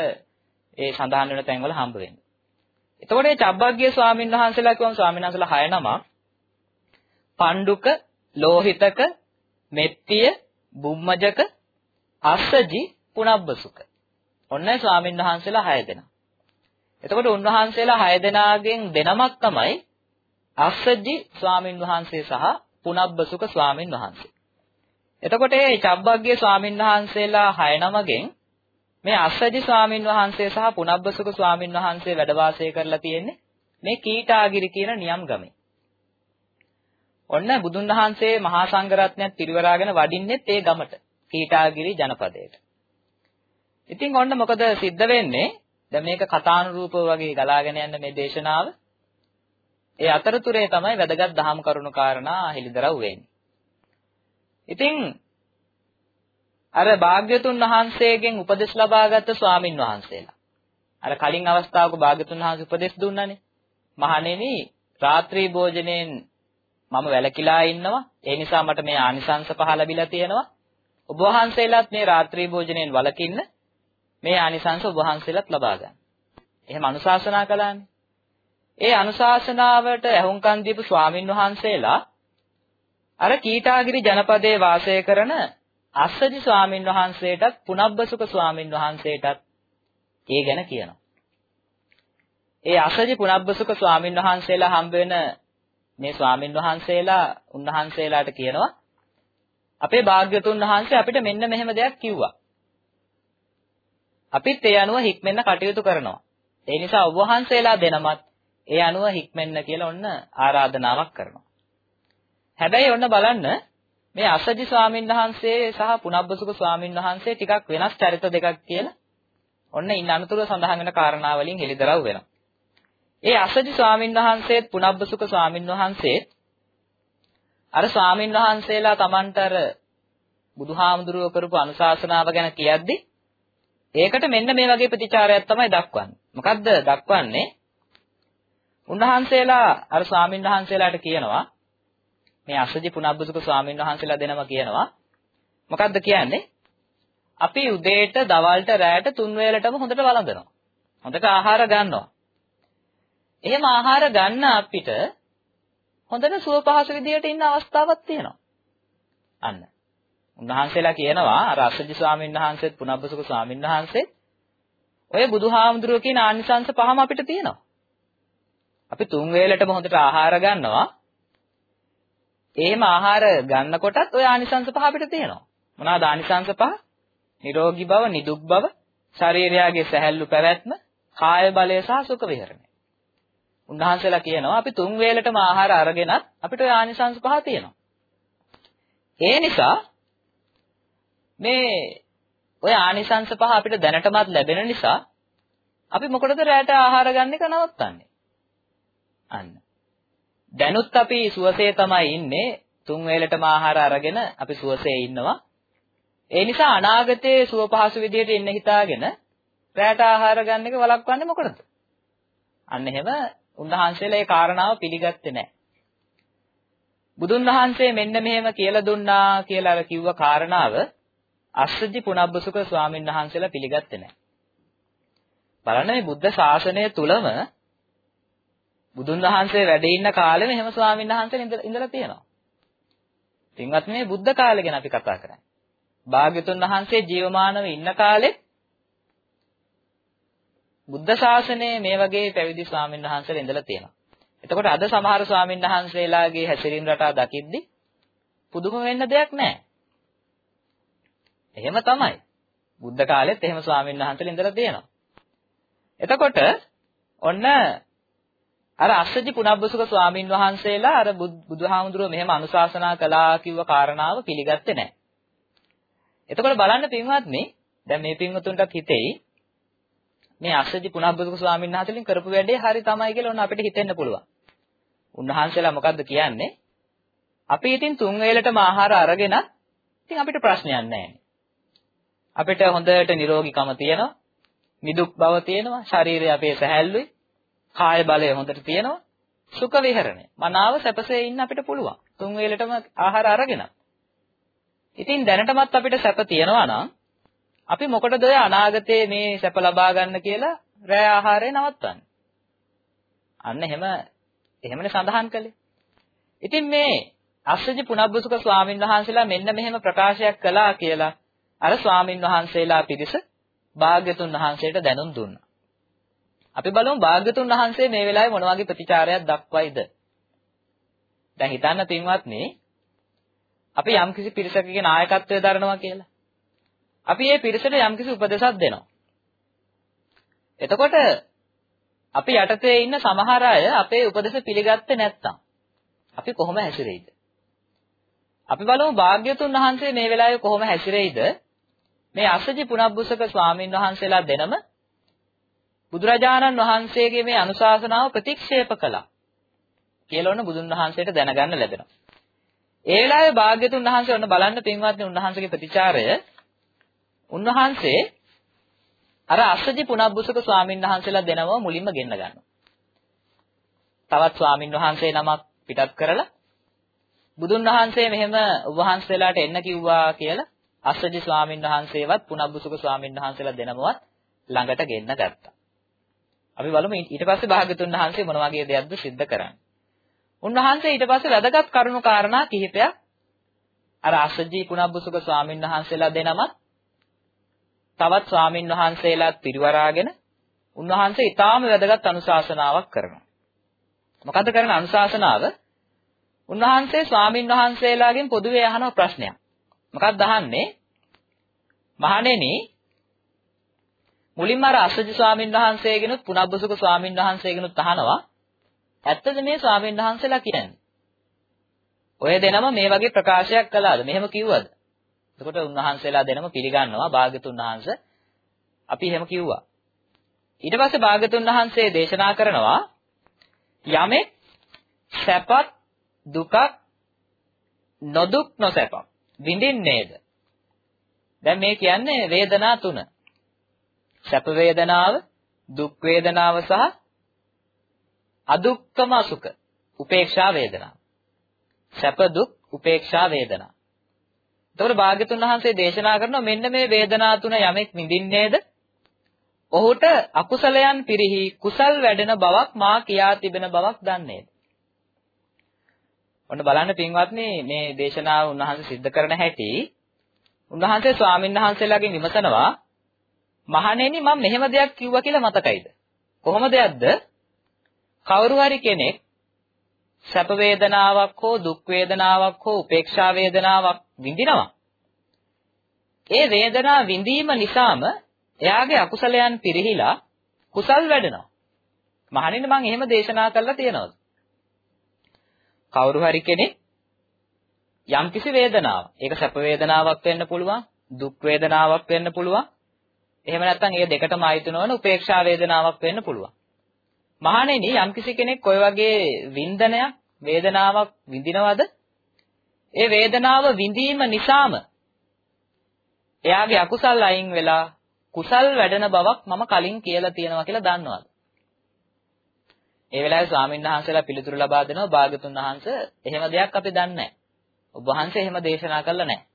ඒ සඳහන් වෙන තැන්වල හම්බ වෙන්නේ. එතකොට මේ චබ්බග්ගිය ස්වාමීන් වහන්සේලා කියවම ස්වාමීන් වහන්සේලා හය නමක් පණ්ඩුක, ලෝහිතක, මෙත්තිය, බුම්මජක, අස්සජි, පුනබ්බසුක. ඔන්නයි ස්වාමීන් වහන්සේලා හය දෙනා. එතකොට උන්වහන්සේලා හය දෙනාගෙන් දෙනමක් තමයි අස්සජි ස්වාමින් වහන්සේ සහ පුනබ්බසුක ස්වාමින් වහන්සේ. එතකොට මේ චබ්බග්ගේ ස්වාමින් වහන්සේලා හය නමගෙන් මේ අස්සජි ස්වාමින් වහන්සේ සහ පුනබ්බසුක ස්වාමින් වහන්සේ වැඩ වාසය කරලා තියෙන්නේ මේ කීටාගිරි කියන නියම් ගමේ. ඔන්න බුදුන් වහන්සේ මහා සංඝරත්නයත් පිරිවරාගෙන වඩින්නෙත් ඒ ගමට කීටාගිරි ජනපදයට. ඉතින් ඔන්න මොකද සිද්ධ වෙන්නේ? දැන් මේක කතානුරූපව වගේ ගලාගෙන යන මේ දේශනාව ඒ අතරතුරේ තමයි වැදගත් දහම් කරුණු කාරණා හෙළිදරව් වෙන්නේ. ඉතින් අර භාග්‍යතුන් වහන්සේගෙන් උපදෙස් ලබාගත් ස්වාමින් වහන්සේලා. අර කලින් අවස්ථාවක භාග්‍යතුන් වහන්සේ උපදෙස් දුන්නානේ. මහණෙනි රාත්‍රී භෝජනයෙන් මම වැළකීලා ඉන්නවා. ඒ නිසා මට මේ ආනිසංස පහ ලැබිලා තියෙනවා. ඔබ වහන්සේලාත් මේ රාත්‍රී භෝජනයෙන් වළකින්න මේ ආනිසංස ඔබ වහන්සේලාත් ලබා ගන්න. එහෙම අනුශාසනා කළානේ. ඒ අනුශාසනාවට ඇහුම්කන් දීපු ස්වාමින් වහන්සේලා අර කීටාගිරි ජනපදයේ වාසය කරන අස්සජි ස්වාමින් වහන්සේටත් පුනබ්බසුක ස්වාමින් වහන්සේටත් ඒ ගැන කියනවා. ඒ අස්සජි පුනබ්බසුක ස්වාමින් වහන්සේලා හම්බ වෙන මේ ස්වාමින් වහන්සේලා උන්වහන්සේලාට කියනවා අපේ භාග්‍යතුන් වහන්සේ අපිට මෙන්න මෙහෙම දෙයක් කිව්වා. අපිත් ඒ අනුව හික්මෙන්න කටයුතු කරනවා. ඒ නිසා ඔබ වහන්සේලා දෙනමත් ඒ අනුව හික්මෙන්න කියලා ඔන්න ආරාධනාවක් කරනවා. හැබැයි ඔන්න බලන්න මේ අසජි ස්වාමීන් වහන්සේ සහ පුනබ්බසුක ස්වාමීන් වහන්සේ ටිකක් වෙනස් චරිත දෙකක් කියලා ඔන්න ඉන්න අනුතුරු සඳහන් වෙන කාරණා වලින් හෙළිදරව් වෙනවා. ඒ අසජි ස්වාමීන් වහන්සේත් පුනබ්බසුක ස්වාමීන් වහන්සේත් අර ස්වාමීන් වහන්සේලා Tamanට අර බුදුහාමුදුරුව කරපු අනුශාසනාව ගැන කියද්දි ඒකට මෙන්න මේ වගේ ප්‍රතිචාරයක් තමයි දක්වන්නේ. මොකද්ද දක්වන්නේ? උන්වහන්සේලා අර ස්වාමීන් වහන්සේලාට කියනවා මේ අසජි පුනබ්බසුක ස්වාමීන් වහන්සේලා දෙනම කියනවා මොකද්ද කියන්නේ? අපි උදේට දවල්ට රැයට තුන් වේලටම හොඳට වළඳනවා. හොඳට ආහාර ගන්නවා. එහෙම ආහාර ගන්න අපිට හොඳට සුව පහසු විදියට ඉන්න අවස්ථාවක් තියෙනවා. අන්න. උන්වහන්සේලා කියනවා අර අසජි ස්වාමීන් වහන්සේත් පුනබ්බසුක ස්වාමීන් වහන්සේ ඔය බුදුහාමුදුරුවෝ කියන ආනිසංස පහම අපිට තියෙනවා. අපි තුන් වේලටම හොඳට ආහාර ගන්නවා. එහෙම ආහාර ගන්නකොටත් ඔය ආනිසංස පහ අපිට තියෙනවා. මොනවාද ආනිසංස පහ? නිරෝගී බව, නිදුක් බව, ශරීරයගේ සැහැල්ලු පැවැත්ම, කාය බලය සහ සුඛ විහරණය. උන්වහන්සේලා කියනවා අපි තුන් වේලටම ආහාර අරගෙනත් අපිට ඔය ආනිසංස පහ තියෙනවා. ඒ නිසා මේ ඔය ආනිසංස පහ අපිට දැනටමත් ලැබෙන නිසා අපි මොකටද රැට ආහාර ගන්න එක නවත්තන්නේ? අන්න. දැනුත් අපි සුවසේ තමයි ඉන්නේ. තුන් වේලටම ආහාර අරගෙන අපි සුවසේ ඉන්නවා. ඒ නිසා අනාගතයේ සුව පහසු විදියට ඉන්න හිතාගෙන රැට ආහාර ගන්න එක වළක්වන්නේ මොකටද? අන්න එහෙම උන්වහන්සේලා ඒ කාරණාව පිළිගත්තේ නැහැ. බුදුන් වහන්සේ මෙන්න මෙහෙම කියලා දුන්නා කියලා අර කිව්ව කාරණාව අස්සජි පුනබ්බසුක ස්වාමීන් වහන්සේලා පිළිගත්තේ නැහැ. බලන්න මේ බුද්ධ ශාසනය තුලම බුදුන් වහන්සේ වැඩ ඉන්න කාලෙම එහෙම ස්වාමීන් වහන්සේලා ඉඳලා තියෙනවා. පින්වත් මේ බුද්ධ කාලය ගැන අපි කතා කරන්නේ. භාග්‍යතුන් වහන්සේ ජීවමානව ඉන්න කාලේ බුද්ධ ශාසනයේ මේ වගේ පැවිදි ස්වාමීන් වහන්සේලා ඉඳලා තියෙනවා. එතකොට අද සමහර ස්වාමීන් වහන්සේලාගේ හැසිරීම රටා දකිද්දි පුදුම වෙන්න දෙයක් නැහැ. එහෙම තමයි. බුද්ධ කාලෙත් එහෙම ස්වාමීන් වහන්සේලා ඉඳලා තියෙනවා. එතකොට ඔන්න අර අස්සජි පුනබ්බසුක ස්වාමින් වහන්සේලා අර බුදුහාමුදුරුව මෙහෙම අනුශාසනා කළා කිව්ව කාරණාව පිළිගත්තේ නැහැ. එතකොට බලන්න පින්වත්නි දැන් මේ පින්වතුන්ටත් හිතෙයි මේ අස්සජි පුනබ්බසුක ස්වාමීන් වහන්සේලින් කරපු වැඩේ හරි තමයි කියලා ඔන්න අපිට හිතෙන්න පුළුවන්. උන්වහන්සේලා මොකද්ද කියන්නේ? අපි ඉතින් තුන් වේලටම ආහාර අරගෙන ඉතින් අපිට ප්‍රශ්නයක් නැහැ. අපිට හොඳට නිරෝගීකම තියෙනවා. නිදුක් බව තියෙනවා. ශරීරය අපේ සැහැල්ලුයි. කාය බලය හොඳට තියෙනවා. සුඛ විහරණය. මනාව සැපසේ ඉන්න අපිට පුළුවන්. තුන් වේලටම ආහාර අරගෙන. ඉතින් දැනටමත් අපිට සැප තියෙනවා නම් අපි මොකටද ඔය අනාගතයේ මේ සැප ලබා ගන්න කියලා රෑ ආහාරය නවත්තන්නේ? අන්න එහෙම එහෙමනේ සඳහන් කළේ. ඉතින් මේ අස්සජි පුනබ්බසුක ස්වාමින් වහන්සේලා මෙන්න මෙහෙම ප්‍රකාශයක් කළා කියලා අර ස්වාමින් වහන්සේලා පිරිස භාග්‍යතුන් වහන්සේට දැනුම් දුන්නා. අපි බලමු භාග්‍යතුන් වහන්සේ මේ වෙලාවේ මොන වගේ ප්‍රතිචාරයක් දක්වයිද? දැන් හිතන්න පින්වත්නි අපි යම්කිසි පිරිසකගේ නායකත්වය දරනවා කියලා. අපි මේ පිරිසට යම්කිසි උපදේශයක් දෙනවා. එතකොට අපි යටතේ ඉන්න සමහර අය අපේ උපදේශ පිළිගත්තේ නැත්තම් අපි කොහොම හැසිරෙයිද? අපි බලමු භාග්‍යතුන් වහන්සේ මේ වෙලාවේ කොහොම හැසිරෙයිද? මේ අසජි පුනබ්බුසක ස්වාමීන් වහන්සේලා දෙනම බුදුරජාණන් වහන්සේගේ මේ අනුශාසනාව ප්‍රතික්ෂේප කළා කියලා ඔන්න බුදුන් වහන්සේට දැනගන්න ලැබෙනවා. ඒ වෙලාවේ භාග්‍යතුන් වහන්සේ ඔන්න බලන්න පින්වත්නි උන්වහන්සේගේ ප්‍රතිචාරය උන්වහන්සේ අර අස්සජි පුනබ්බුසක ස්වාමීන් වහන්සේලා දෙනව මුලින්ම ගෙන්න ගන්නවා. තවත් ස්වාමීන් වහන්සේ නමක් පිටත් කරලා බුදුන් වහන්සේ මෙහෙම වහන්සේලාට එන්න කිව්වා කියලා අස්සජි ස්වාමීන් වහන්සේවත් පුනබ්බුසුක ස්වාමීන් වහන්සේලා දෙනමවත් ළඟට ගෙන්න ගත්තා. අපි බලමු ඊට පස්සේ භාග්‍යතුන් වහන්සේ මොන වගේ දෙයක්ද සිද්ධ කරන්නේ. උන්වහන්සේ ඊට පස්සේ වැදගත් කරුණු කාරණා කිහිපයක් අර අස්සජි පුනබ්බුසුක ස්වාමීන් වහන්සේලා දෙනමත් තවත් ස්වාමීන් වහන්සේලාත් පිරිවරාගෙන උන්වහන්සේ ඊටාම වැදගත් අනුශාසනාවක් කරනවා. මොකද කරන අනුශාසනාව? උන්වහන්සේ ස්වාමීන් වහන්සේලාගෙන් පොදුවේ අහන ප්‍රශ්නයක්. මොකක්ද අහන්නේ? මහණෙනි මුලින්ම අර අසජි ස්වාමීන් වහන්සේගෙනුත් පුනබ්බසුක ස්වාමීන් වහන්සේගෙනුත් අහනවා ඇත්තද මේ ස්වාමීන් වහන්සේලා කියන්නේ? ඔය දෙනම මේ වගේ ප්‍රකාශයක් කළාද? මෙහෙම කිව්වද? එතකොට උන්වහන්සේලා දෙනම පිළිගන්නවා භාග්‍යතුන් වහන්සේ අපි එහෙම කිව්වා. ඊට පස්සේ භාග්‍යතුන් වහන්සේ දේශනා කරනවා යමෙක් සැපත් දුකක් නොදුක් නොසැපක් විඳින්නේද? දැන් මේ කියන්නේ වේදනා තුන. සැප වේදනාව දුක් වේදනාව සහ අදුක්කම අසුක උපේක්ෂා වේදනාව. සැප දුක් උපේක්ෂා වේදනා එතකොට භාග්‍යතුන් වහන්සේ දේශනා කරනවා මෙන්න මේ වේදනා තුන යමෙක් විඳින්නේද? ඔහුට අකුසලයන් පිරිහි කුසල් වැඩෙන බවක් මා කියා තිබෙන බවක් දන්නේද? ඔන්න බලන්න පින්වත්නි මේ දේශනාව උන්වහන්සේ සිද්ධ කරන හැටි උන්වහන්සේ ස්වාමීන් වහන්සේලාගෙන් විමසනවා මහණෙනි මම මෙහෙම දෙයක් කිව්වා කියලා මතකයිද? කොහොම දෙයක්ද? කවුරු හරි කෙනෙක් සැප වේදනාවක් හෝ දුක් වේදනාවක් හෝ උපේක්ෂා වේදනාවක් විඳිනවා. ඒ වේදනාව විඳීම නිසාම එයාගේ අකුසලයන් පිරිහිලා කුසල් වැඩෙනවා. මහණෙනි මම එහෙම දේශනා කරලා තියෙනවද? කවුරු හරි කෙනෙක් යම්කිසි වේදනාවක්. ඒක සැප වේදනාවක් වෙන්න පුළුවන්, දුක් වේදනාවක් වෙන්න පුළුවන්. එහෙම නැත්නම් ඒ දෙකටම ආයතු නොවන උපේක්ෂා වේදනාවක් වෙන්න පුළුවන්. මහණෙනි යම්කිසි කෙනෙක් ඔය වගේ වින්දනයක්, වේදනාවක් විඳිනවද? ඒ වේදනාව විඳීම නිසාම එයාගේ අකුසල් අයින් වෙලා කුසල් වැඩෙන බවක් මම කලින් කියලා තියෙනවා කියලා දන්නවද? ඒ වෙලාවේ ස්වාමීන් වහන්සේලා පිළිතුරු ලබා දෙනවා භාගතුන් වහන්සේ එහෙම දෙයක් අපි දන්නේ නැහැ. ඔබ වහන්සේ එහෙම දේශනා කළා නැහැ.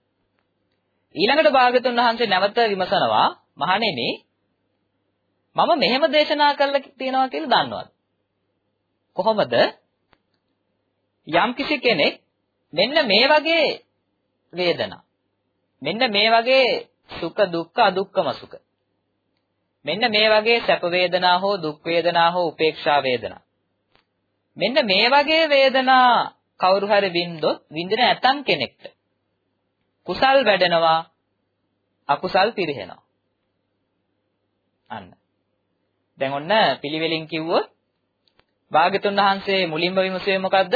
ඊළඟට භාගතුන් වහන්සේ නැවත විමසනවා මහණෙනි මම මෙහෙම දේශනා කළා තියෙනවා කියලා දන්නවද? කොහොමද? යම්කිසි කෙනෙක් මෙන්න මේ වගේ වේදනා මෙන්න මේ වගේ සුඛ දුක්ඛ අදුක්ඛම සුඛ මෙන්න මේ වගේ සැප වේදනා හෝ දුක් වේදනා හෝ උපේක්ෂා වේදනා. මෙන්න මේ වගේ වේදනා කවුරු හරි වින්දොත් විඳින ඇතම් කෙනෙක්ට කුසල් වැඩෙනවා අකුසල් පිරිහෙනවා. අන්න. දැන් ඔන්න පිළිවෙලින් කිව්වොත් භාග්‍යතුන් වහන්සේ මුලින්ම විමසුවේ මොකද්ද?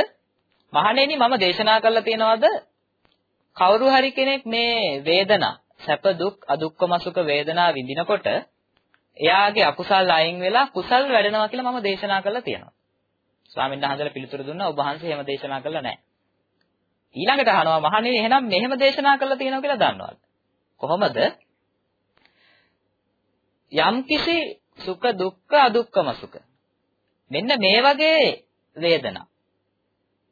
මහණෙනි මම දේශනා කළා තියනවාද කවුරු හරි කෙනෙක් මේ වේදනා සැප දුක් අදුක්කම සුඛ වේදනා විඳිනකොට එයාගේ අකුසල් අයින් වෙලා කුසල් වැඩෙනවා කියලා මම දේශනා කරලා තියෙනවා. ස්වාමීන් වහන්සේලා පිළිතුරු දුන්නා ඔබ වහන්සේ එහෙම දේශනා කළා නැහැ. ඊළඟට අහනවා මහණෙනි එහෙනම් මෙහෙම දේශනා කරලා තියෙනවා කියලා දන්නවද? කොහොමද? යම්කිසි සුඛ දුක්ඛ අදුක්කම සුඛ. මෙන්න මේ වගේ වේදනා.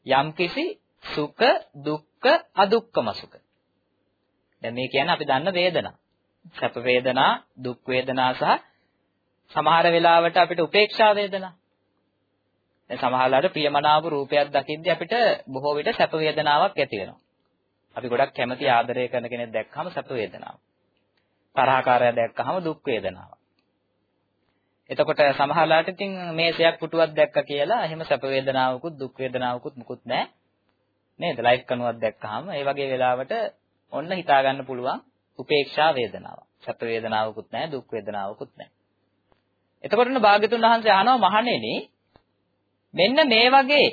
යම්කිසි සුඛ දුක්ඛ අදුක්කම සුඛ. දැන් මේ කියන්නේ අපි දන්න වේදනා. සැප වේදනා, දුක් වේදනා සහ සමහර වෙලාවට අපිට උපේක්ෂා වේදනා. දැන් සමහරලාට ප්‍රියමනාප රූපයක් දකිද්දී අපිට බොහෝ විට සැප වේදනාවක් ඇති වෙනවා. අපි ගොඩක් කැමති ආදරය කරන කෙනෙක් දැක්කම සැප වේදනාවක්. තරහකාරය දැක්කහම දුක් වේදනාවක්. එතකොට සමහරලාට ඉතින් මේසයක් පුටුවක් දැක්ක කියලා එහෙම සැප වේදනාවකුත් දුක් වේදනාවකුත් මුකුත් නැහැ. නේද? ලයිෆ් කනුවක් දැක්කහම ඒ වගේ වෙලාවට ඔන්න හිතා ගන්න පුළුවන් උපේක්ෂා වේදනාවක්. සැප වේදනාවකුත් නැහැ දුක් වේදනාවකුත් නැහැ. එතකොට න භාග්‍යතුන් වහන්සේ අහනවා මහණෙනි මෙන්න මේ වගේ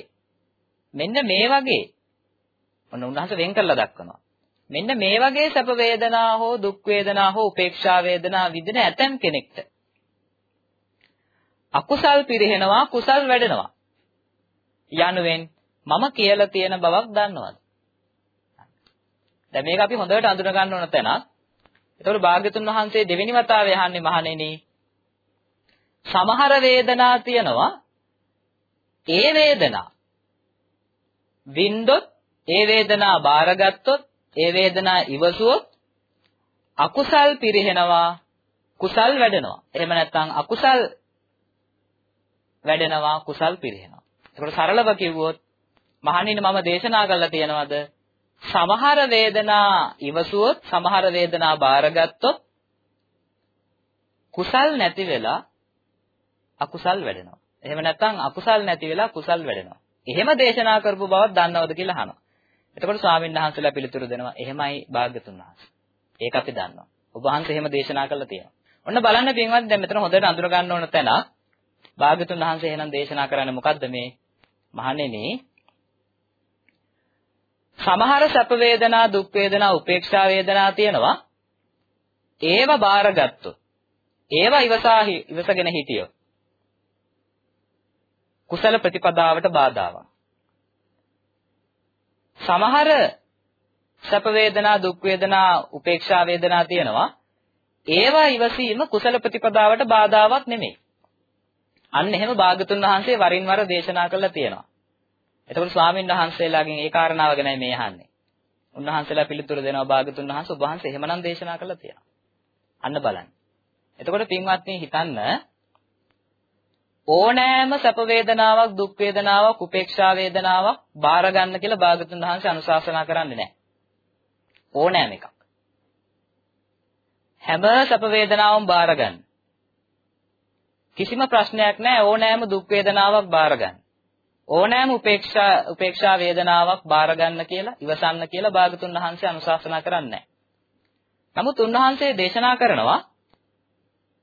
මෙන්න මේ වගේ ඔන්න උන්වහන්සේ වෙන් කරලා දක්වනවා. මෙන්න මේ වගේ සැප වේදනා හෝ දුක් වේදනා හෝ උපේක්ෂා වේදනා විඳින ඇතම් කෙනෙක්ට අකුසල් පිරිහෙනවා කුසල් වැඩෙනවා යනුවෙන් මම කියලා තියෙන බවක් දන්නවද? දැන් මේක අපි හොඳට අඳුන ගන්න ඕන තැනක්. ඒතකොට භාග්‍යතුන් වහන්සේ දෙවෙනි වතාවේ අහන්නේ මහණෙනි සමහර වේදනා තියෙනවා ඒ වේදනා. වින්දොත් ඒ වේදනා බාරගත්තොත් ඒ වේදනා ඉවසුවොත් අකුසල් පිරිහෙනවා කුසල් වැඩෙනවා. එහෙම නැත්නම් අකුසල් වැඩෙනවා කුසල් පිරිහෙනවා ඒකට සරලව කිව්වොත් මහණෙනි මම දේශනා කළා තියනවාද? සමහර වේදනා ඉවසුවොත් සමහර වේදනා බාරගත්තොත් කුසල් නැති වෙලා අකුසල් වැඩෙනවා. එහෙම නැත්නම් අකුසල් නැති වෙලා කුසල් වැඩෙනවා. එහෙම දේශනා කරපු බවක් දන්නවද කියලා අහනවා. එතකොට ස්වාමීන් වහන්සේලා පිළිතුරු දෙනවා එහෙමයි භාග්‍යතුන් වහන්සේ. ඒක අපි දන්නවා. ඔබ වහන්සේ එහෙම දේශනා කළා තියෙනවා. ඔන්න බලන්න පින්වත් දැන් මෙතන හොඳට අඳුර ගන්න ඕන තැන භාග්‍යතුන් වහන්සේ එහෙනම් දේශනා කරන්නේ මොකද්ද මේ මහණෙනි සමහර සැප වේදනා දුක් වේදනා උපේක්ෂා වේදනා තියෙනවා ඒව බාරගත්තොත් ඒව ඉවසා ඉවසගෙන හිටියොත් කුසල ප්‍රතිපදාවට බාධාවක්. සමහර සැප වේදනා දුක් වේදනා උපේක්ෂා වේදනා තියෙනවා. ඒවා ඉවසීම කුසල ප්‍රතිපදාවට බාධාවක් නෙමෙයි. අන්න එහෙම භාගතුන් වහන්සේ වරින් වර දේශනා කළා තියෙනවා. එතකොට ස්වාමීන් වහන්සේලාගෙන් ඒ කාරණාව ගැනයි මේ අහන්නේ. උන්වහන්සේලා පිළිතුරු දෙනවා භාගතුන් වහන්සේ ඔබ වහන්සේ එහෙමනම් දේශනා කළා තියෙනවා. අන්න බලන්න. එතකොට පින්වත්නි හිතන්න ඕනෑම සැප වේදනාවක් දුක් වේදනාවක් උපේක්ෂා වේදනාවක් බාර ගන්න කියලා භාගතුන් වහන්සේ අනුශාසනා කරන්නේ නැහැ. ඕනෑම එකක්. හැම සැප වේදනාවම බාර ගන්න. කිසිම ප්‍රශ්නයක් නැහැ ඕනෑම දුක් වේදනාවක් බාර ගන්න. ඕනෑම උපේක්ෂා උපේක්ෂා වේදනාවක් බාර ගන්න කියලා ඉවසන්න කියලා භාගතුන් වහන්සේ අනුශාසනා කරන්නේ නැහැ. නමුත් උන්වහන්සේ දේශනා කරනවා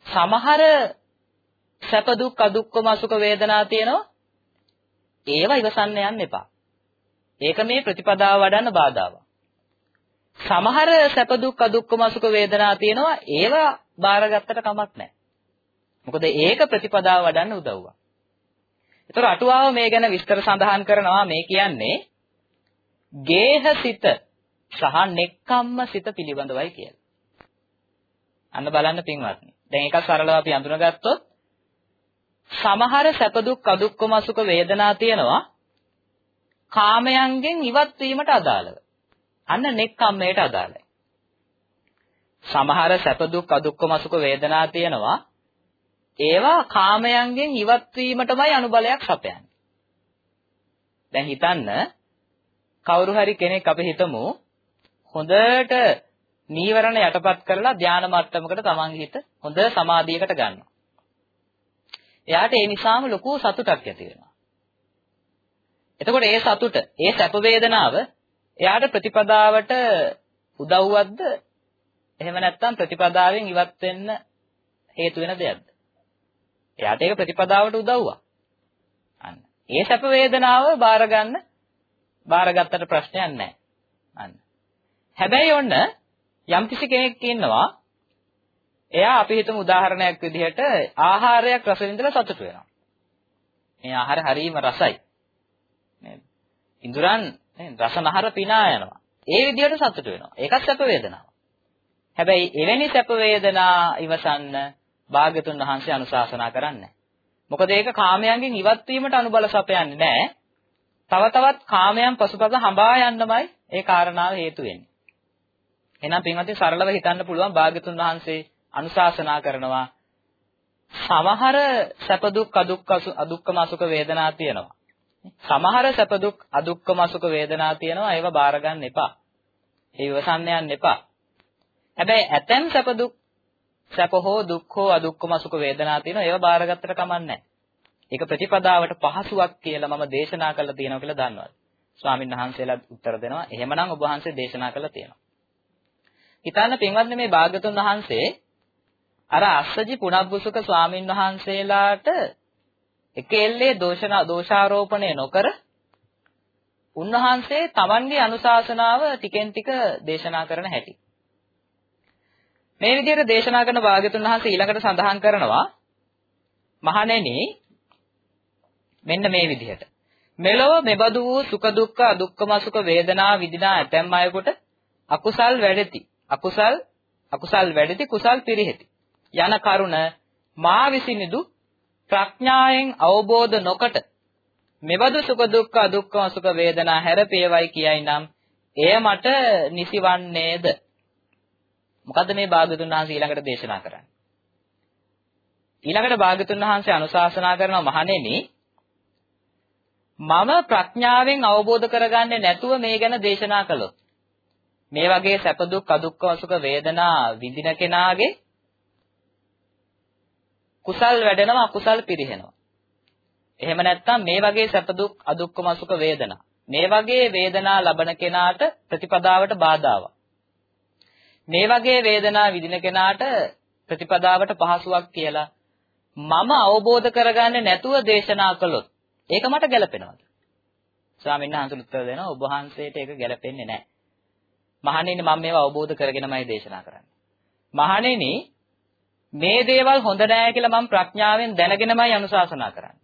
සමහර සැප දුක් අදුක්කම අසුඛ වේදනා තියෙනවා. ඒවා ඉවසන්න යන්න එපා. ඒක මේ ප්‍රතිපදාව වඩන්න බාධාවක්. සමහර සැප දුක් අදුක්කම අසුඛ වේදනා තියෙනවා. ඒවා බාරගත්තට කමක් නැහැ. මොකද ඒක ප්‍රතිපදාව වඩන්න උදව්වක්. ඒතර අටුවාව මේ ගැන විස්තර සඳහන් කරනවා මේ කියන්නේ ගේහසිත සහ නෙක්කම්ම සිත පිළිබඳවයි කියලා. අන්න බලන්න පින්වත්නි. දැන් ඒක සරලව අපි අඳුනගත්තොත් සමහර සැප දුක් අදුක්කම අසුක වේදනා තියෙනවා කාමයන්ගෙන් ඉවත් වීමට අදාළව. අන්න නෙක්ඛම්මයට අදාළයි. සමහර සැප දුක් අදුක්කම අසුක වේදනා තියෙනවා ඒවා කාමයන්ගෙන් ඉවත් වීමටමයි අනුබලයක් සපයන්නේ. දැන් හිතන්න කවුරු හරි කෙනෙක් අපි හිතමු හොඳට නීවරණ යටපත් කරලා ධානා මට්ටමකට තමන්ගේ හිත හොඳ සමාධියකට ගන්නවා. එයාට ඒ නිසාම ලොකු සතුටක් ඇති වෙනවා. එතකොට ඒ සතුට, ඒ සැප වේදනාව එයාට ප්‍රතිපදාවට උදව්වක්ද? එහෙම නැත්නම් ප්‍රතිපදාවෙන් ඉවත් වෙන්න හේතු වෙන දෙයක්ද? එයාට ඒක ප්‍රතිපදාවට උදව්වක්. අන්න. ඒ සැප වේදනාව බාර ගන්න බාරගත්තට ප්‍රශ්නයක් නැහැ. අන්න. හැබැයි ඔන්න යම්කිසි කෙනෙක් ඉන්නවා එයා අපි හිතමු උදාහරණයක් විදිහට ආහාරයක් රස විඳලා සතුට වෙනවා. මේ ආහාර හරීම රසයි. නේද? ඉඳුරන් රසනහර පිනා යනවා. ඒ විදිහට සතුට වෙනවා. ඒකත් සැප වේදනාවක්. හැබැයි එවැනි සැප වේදනා ඉවසන්න භාග්‍යතුන් වහන්සේ අනුශාසනා කරන්නේ මොකද ඒක කාමයන්ගෙන් ඉවත් වීමට අනුබල සපයන්නේ නැහැ. තව තවත් කාමයන් පසුපස හඹා යන්නමයි ඒ කාරණාව හේතු වෙන්නේ. එහෙනම් පින්වත්නි සරලව හිතන්න පුළුවන් භාග්‍යතුන් වහන්සේ අනුශාසනා කරනවා සමහර සැප දුක් අදුක්ක අදුක්කම අසුක වේදනා තියෙනවා. සමහර සැප දුක් අදුක්කම අසුක වේදනා තියෙනවා ඒව බාර ගන්න එපා. ඒ ඉවසන්න යන්න එපා. හැබැයි ඇතැම් සැප දුක් සැප හෝ දුක් හෝ අදුක්කම අසුක වේදනා තියෙනවා ඒව බාරගත්තට කමන්නේ ඒක ප්‍රතිපදාවට පහසුවක් කියලා මම දේශනා කළා තියෙනවා කියලා දන්නවද? ස්වාමීන් වහන්සේලා උත්තර දෙනවා. එහෙමනම් ඔබ වහන්සේ දේශනා කළා තියෙනවා. හිතන්න පින්වත්නි මේ භාග්‍යතුන් වහන්සේ අර අස්සජි පුනබ්බුසුක ස්වාමින් වහන්සේලාට එකෙල්ලේ දෝෂනා දෝෂාරෝපණය නොකර උන්වහන්සේ Tamanගේ අනුශාසනාව ටිකෙන් ටික දේශනා කරන හැටි. මේ විදිහට දේශනා කරන භාග්‍යතුන් වහන්සේ ඊළඟට සඳහන් කරනවා මහණෙනි මෙන්න මේ විදිහට. මෙලොව මෙබඳු වූ සුඛ දුක්ඛ අදුක්ඛම සුඛ වේදනා විදිනා ඇතැම් අයෙකුට අකුසල් වැඩෙති. අකුසල් අකුසල් වැඩෙති කුසල් පිරිහෙති. යන කරුණ මා විසිනිදු ප්‍රඥාවෙන් අවබෝධ නොකොට මෙබඳු සුඛ දුක්ඛ අදුක්ඛම සුඛ වේදනා හැරපේවයි කියයි නම් එය මට නිසිවන්නේද? මොකද්ද මේ භාග්‍යතුන් වහන්සේ ඊළඟට දේශනා කරන්නේ? ඊළඟට භාග්‍යතුන් වහන්සේ අනුශාසනා කරනවා මහණෙනි මම ප්‍රඥාවෙන් අවබෝධ කරගන්නේ නැතුව මේ ගැන දේශනා කළොත් මේ වගේ සැප දුක් අදුක්ඛම සුඛ වේදනා විඳින කෙනාගේ කුසල් වැඩෙනවා අකුසල් පිරිහෙනවා. එහෙම නැත්නම් මේ වගේ සැප දුක් අදුක්කම සුඛ වේදනා. මේ වගේ වේදනා ලබන කෙනාට ප්‍රතිපදාවට බාධාවක්. මේ වගේ වේදනා විඳින කෙනාට ප්‍රතිපදාවට පහසුවක් කියලා මම අවබෝධ කරගන්නේ නැතුව දේශනා කළොත් ඒක මට ගැළපෙනවද? ස්වාමීන් වහන්සේ උත්තර දෙනවා ඔබ වහන්සේට ඒක ගැළපෙන්නේ නැහැ. මහණෙනි මම මේවා අවබෝධ කරගෙනමයි දේශනා කරන්නේ. මහණෙනි මේ දේවල් හොඳ නෑ කියලා මම ප්‍රඥාවෙන් දැනගෙනමයි අනුශාසනා කරන්නේ.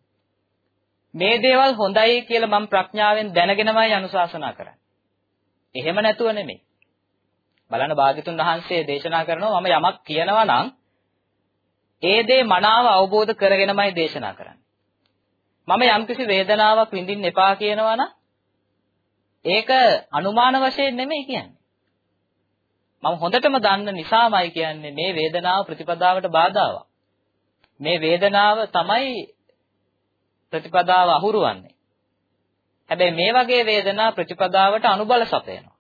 මේ දේවල් හොඳයි කියලා මම ප්‍රඥාවෙන් දැනගෙනමයි අනුශාසනා කරන්නේ. එහෙම නැතුව නෙමෙයි. බලන්න භාග්‍යතුන් වහන්සේ දේශනා කරනවා මම යමක් කියනවා නම් ඒ දේ මනාව අවබෝධ කරගෙනමයි දේශනා කරන්නේ. මම යම්කිසි වේදනාවක් විඳින්න එපා කියනවා නම් ඒක අනුමාන වශයෙන් නෙමෙයි කියන්නේ. මම හොඳටම දන්න නිසාමයි කියන්නේ මේ වේදනාව ප්‍රතිපදාවට බාධාවක්. මේ වේදනාව තමයි ප්‍රතිපදාව අහුරුවන්නේ. හැබැයි මේ වගේ වේදනා ප්‍රතිපදාවට අනුබල සපයනවා.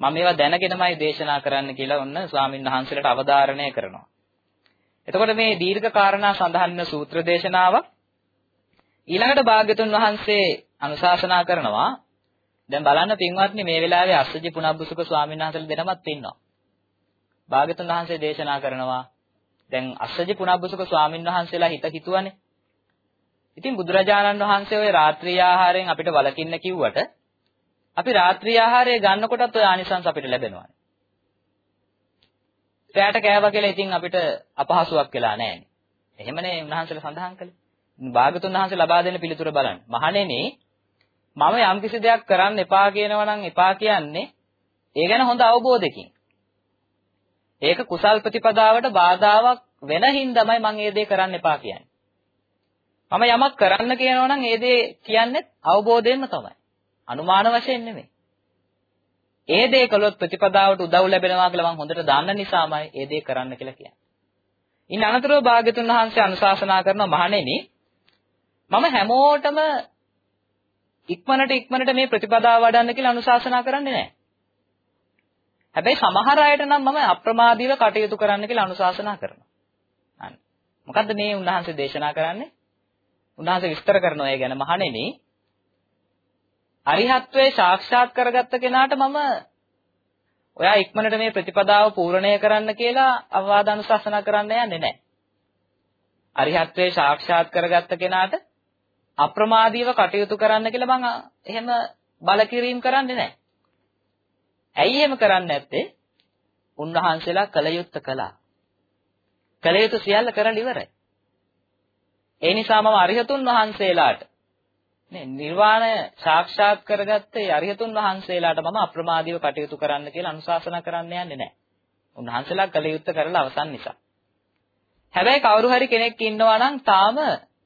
මම මේවා දැනගෙනමයි දේශනා කරන්න කියලා ඔන්න ස්වාමීන් වහන්සේලාට අවධාරණය කරනවා. එතකොට මේ දීර්ඝ කාරණා සඳහන් වෙන සූත්‍ර දේශනාවක් ඊළඟට භාග්‍යතුන් වහන්සේ අනුශාසනා කරනවා දැන් බලන්න පින්වත්නි මේ වෙලාවේ අස්සජි පුනබ්බුසුක ස්වාමීන් වහන්සේලා දෙනමත් ඉන්නවා. භාග්‍යතුන් වහන්සේ දේශනා කරනවා දැන් අස්සජි පුනබ්බුසුක ස්වාමීන් වහන්සේලා හිත හිතුවනේ. ඉතින් බුදුරජාණන් වහන්සේ ওই රාත්‍රී ආහාරයෙන් අපිට වළකින්න කිව්වට අපි රාත්‍රී ආහාරය ගන්නකොටත් ওই ආනිසංස අපිට ලැබෙනවානේ. රැයට කෑවා කියලා ඉතින් අපිට අපහසුයක් වෙලා නැහැනේ. එහෙමනේ උන්වහන්සේලා සඳහන් කළේ. භාගතුන් වහන්සේ ලබා දෙන පිළිතුර බලන්න. මහණෙනි මම යම්කිසි දෙයක් කරන්න එපා කියනවා නම් එපා කියන්නේ ඒ ගැන හොඳ අවබෝධයකින්. ඒක කුසල් ප්‍රතිපදාවට බාධාවක් වෙන හින්දාමයි මම ඒ දේ කරන්න එපා කියන්නේ. මම යමක් කරන්න කියනවා නම් ඒ දේ කියන්නේ අවබෝධයෙන්ම තමයි. අනුමාන වශයෙන් නෙමෙයි. ඒ දේ කළොත් ප්‍රතිපදාවට උදව් ලැබෙනවා කියලා මම හොඳට දන්න නිසාමයි ඒ දේ කරන්න කියලා කියන්නේ. ඉන් අනතුරුව භාග්‍යතුන් වහන්සේ අනුශාසනා කරන මහණෙනි මම හැමෝටම ඉක්මනට ඉක්මනට මේ ප්‍රතිපදාව වඩන්න කියලා අනුශාසනා කරන්නේ නැහැ. හැබැයි සමහර අයට නම් මම අප්‍රමාදීව කටයුතු කරන්න කියලා අනුශාසනා කරනවා. අන්න. මොකද්ද මේ උන්වහන්සේ දේශනා කරන්නේ? උන්වහන්සේ විස්තර කරනවා ඒ ගැන මහණෙනි අරිහත්ත්වයේ සාක්ෂාත් කරගත්ත කෙනාට මම ඔයා ඉක්මනට මේ ප්‍රතිපදාව පූර්ණය කරන්න කියලා අවවාද අනුශාසනා කරන්න යන්නේ නැහැ. අරිහත්ත්වයේ සාක්ෂාත් කරගත්ත කෙනාට අප්‍රමාදීව කටයුතු කරන්න කියලා මම එහෙම බල කිරීම කරන්නේ නැහැ. ඇයි එහෙම කරන්නේ නැත්තේ? උන්වහන්සේලා කල යුත්ත කළා. කල යුතු සියල්ල කරලා ඉවරයි. ඒ නිසා මම අරිහතුන් වහන්සේලාට නේ නිර්වාණය සාක්ෂාත් කරගත්තේ අරිහතුන් වහන්සේලාට මම අප්‍රමාදීව කටයුතු කරන්න කියලා අනුශාසනා කරන්න යන්නේ නැහැ. උන්වහන්සේලා කල යුත්ත කරලා අවසන් නිසා. හැබැයි කවුරු හරි කෙනෙක් ඉන්නවා නම් තාම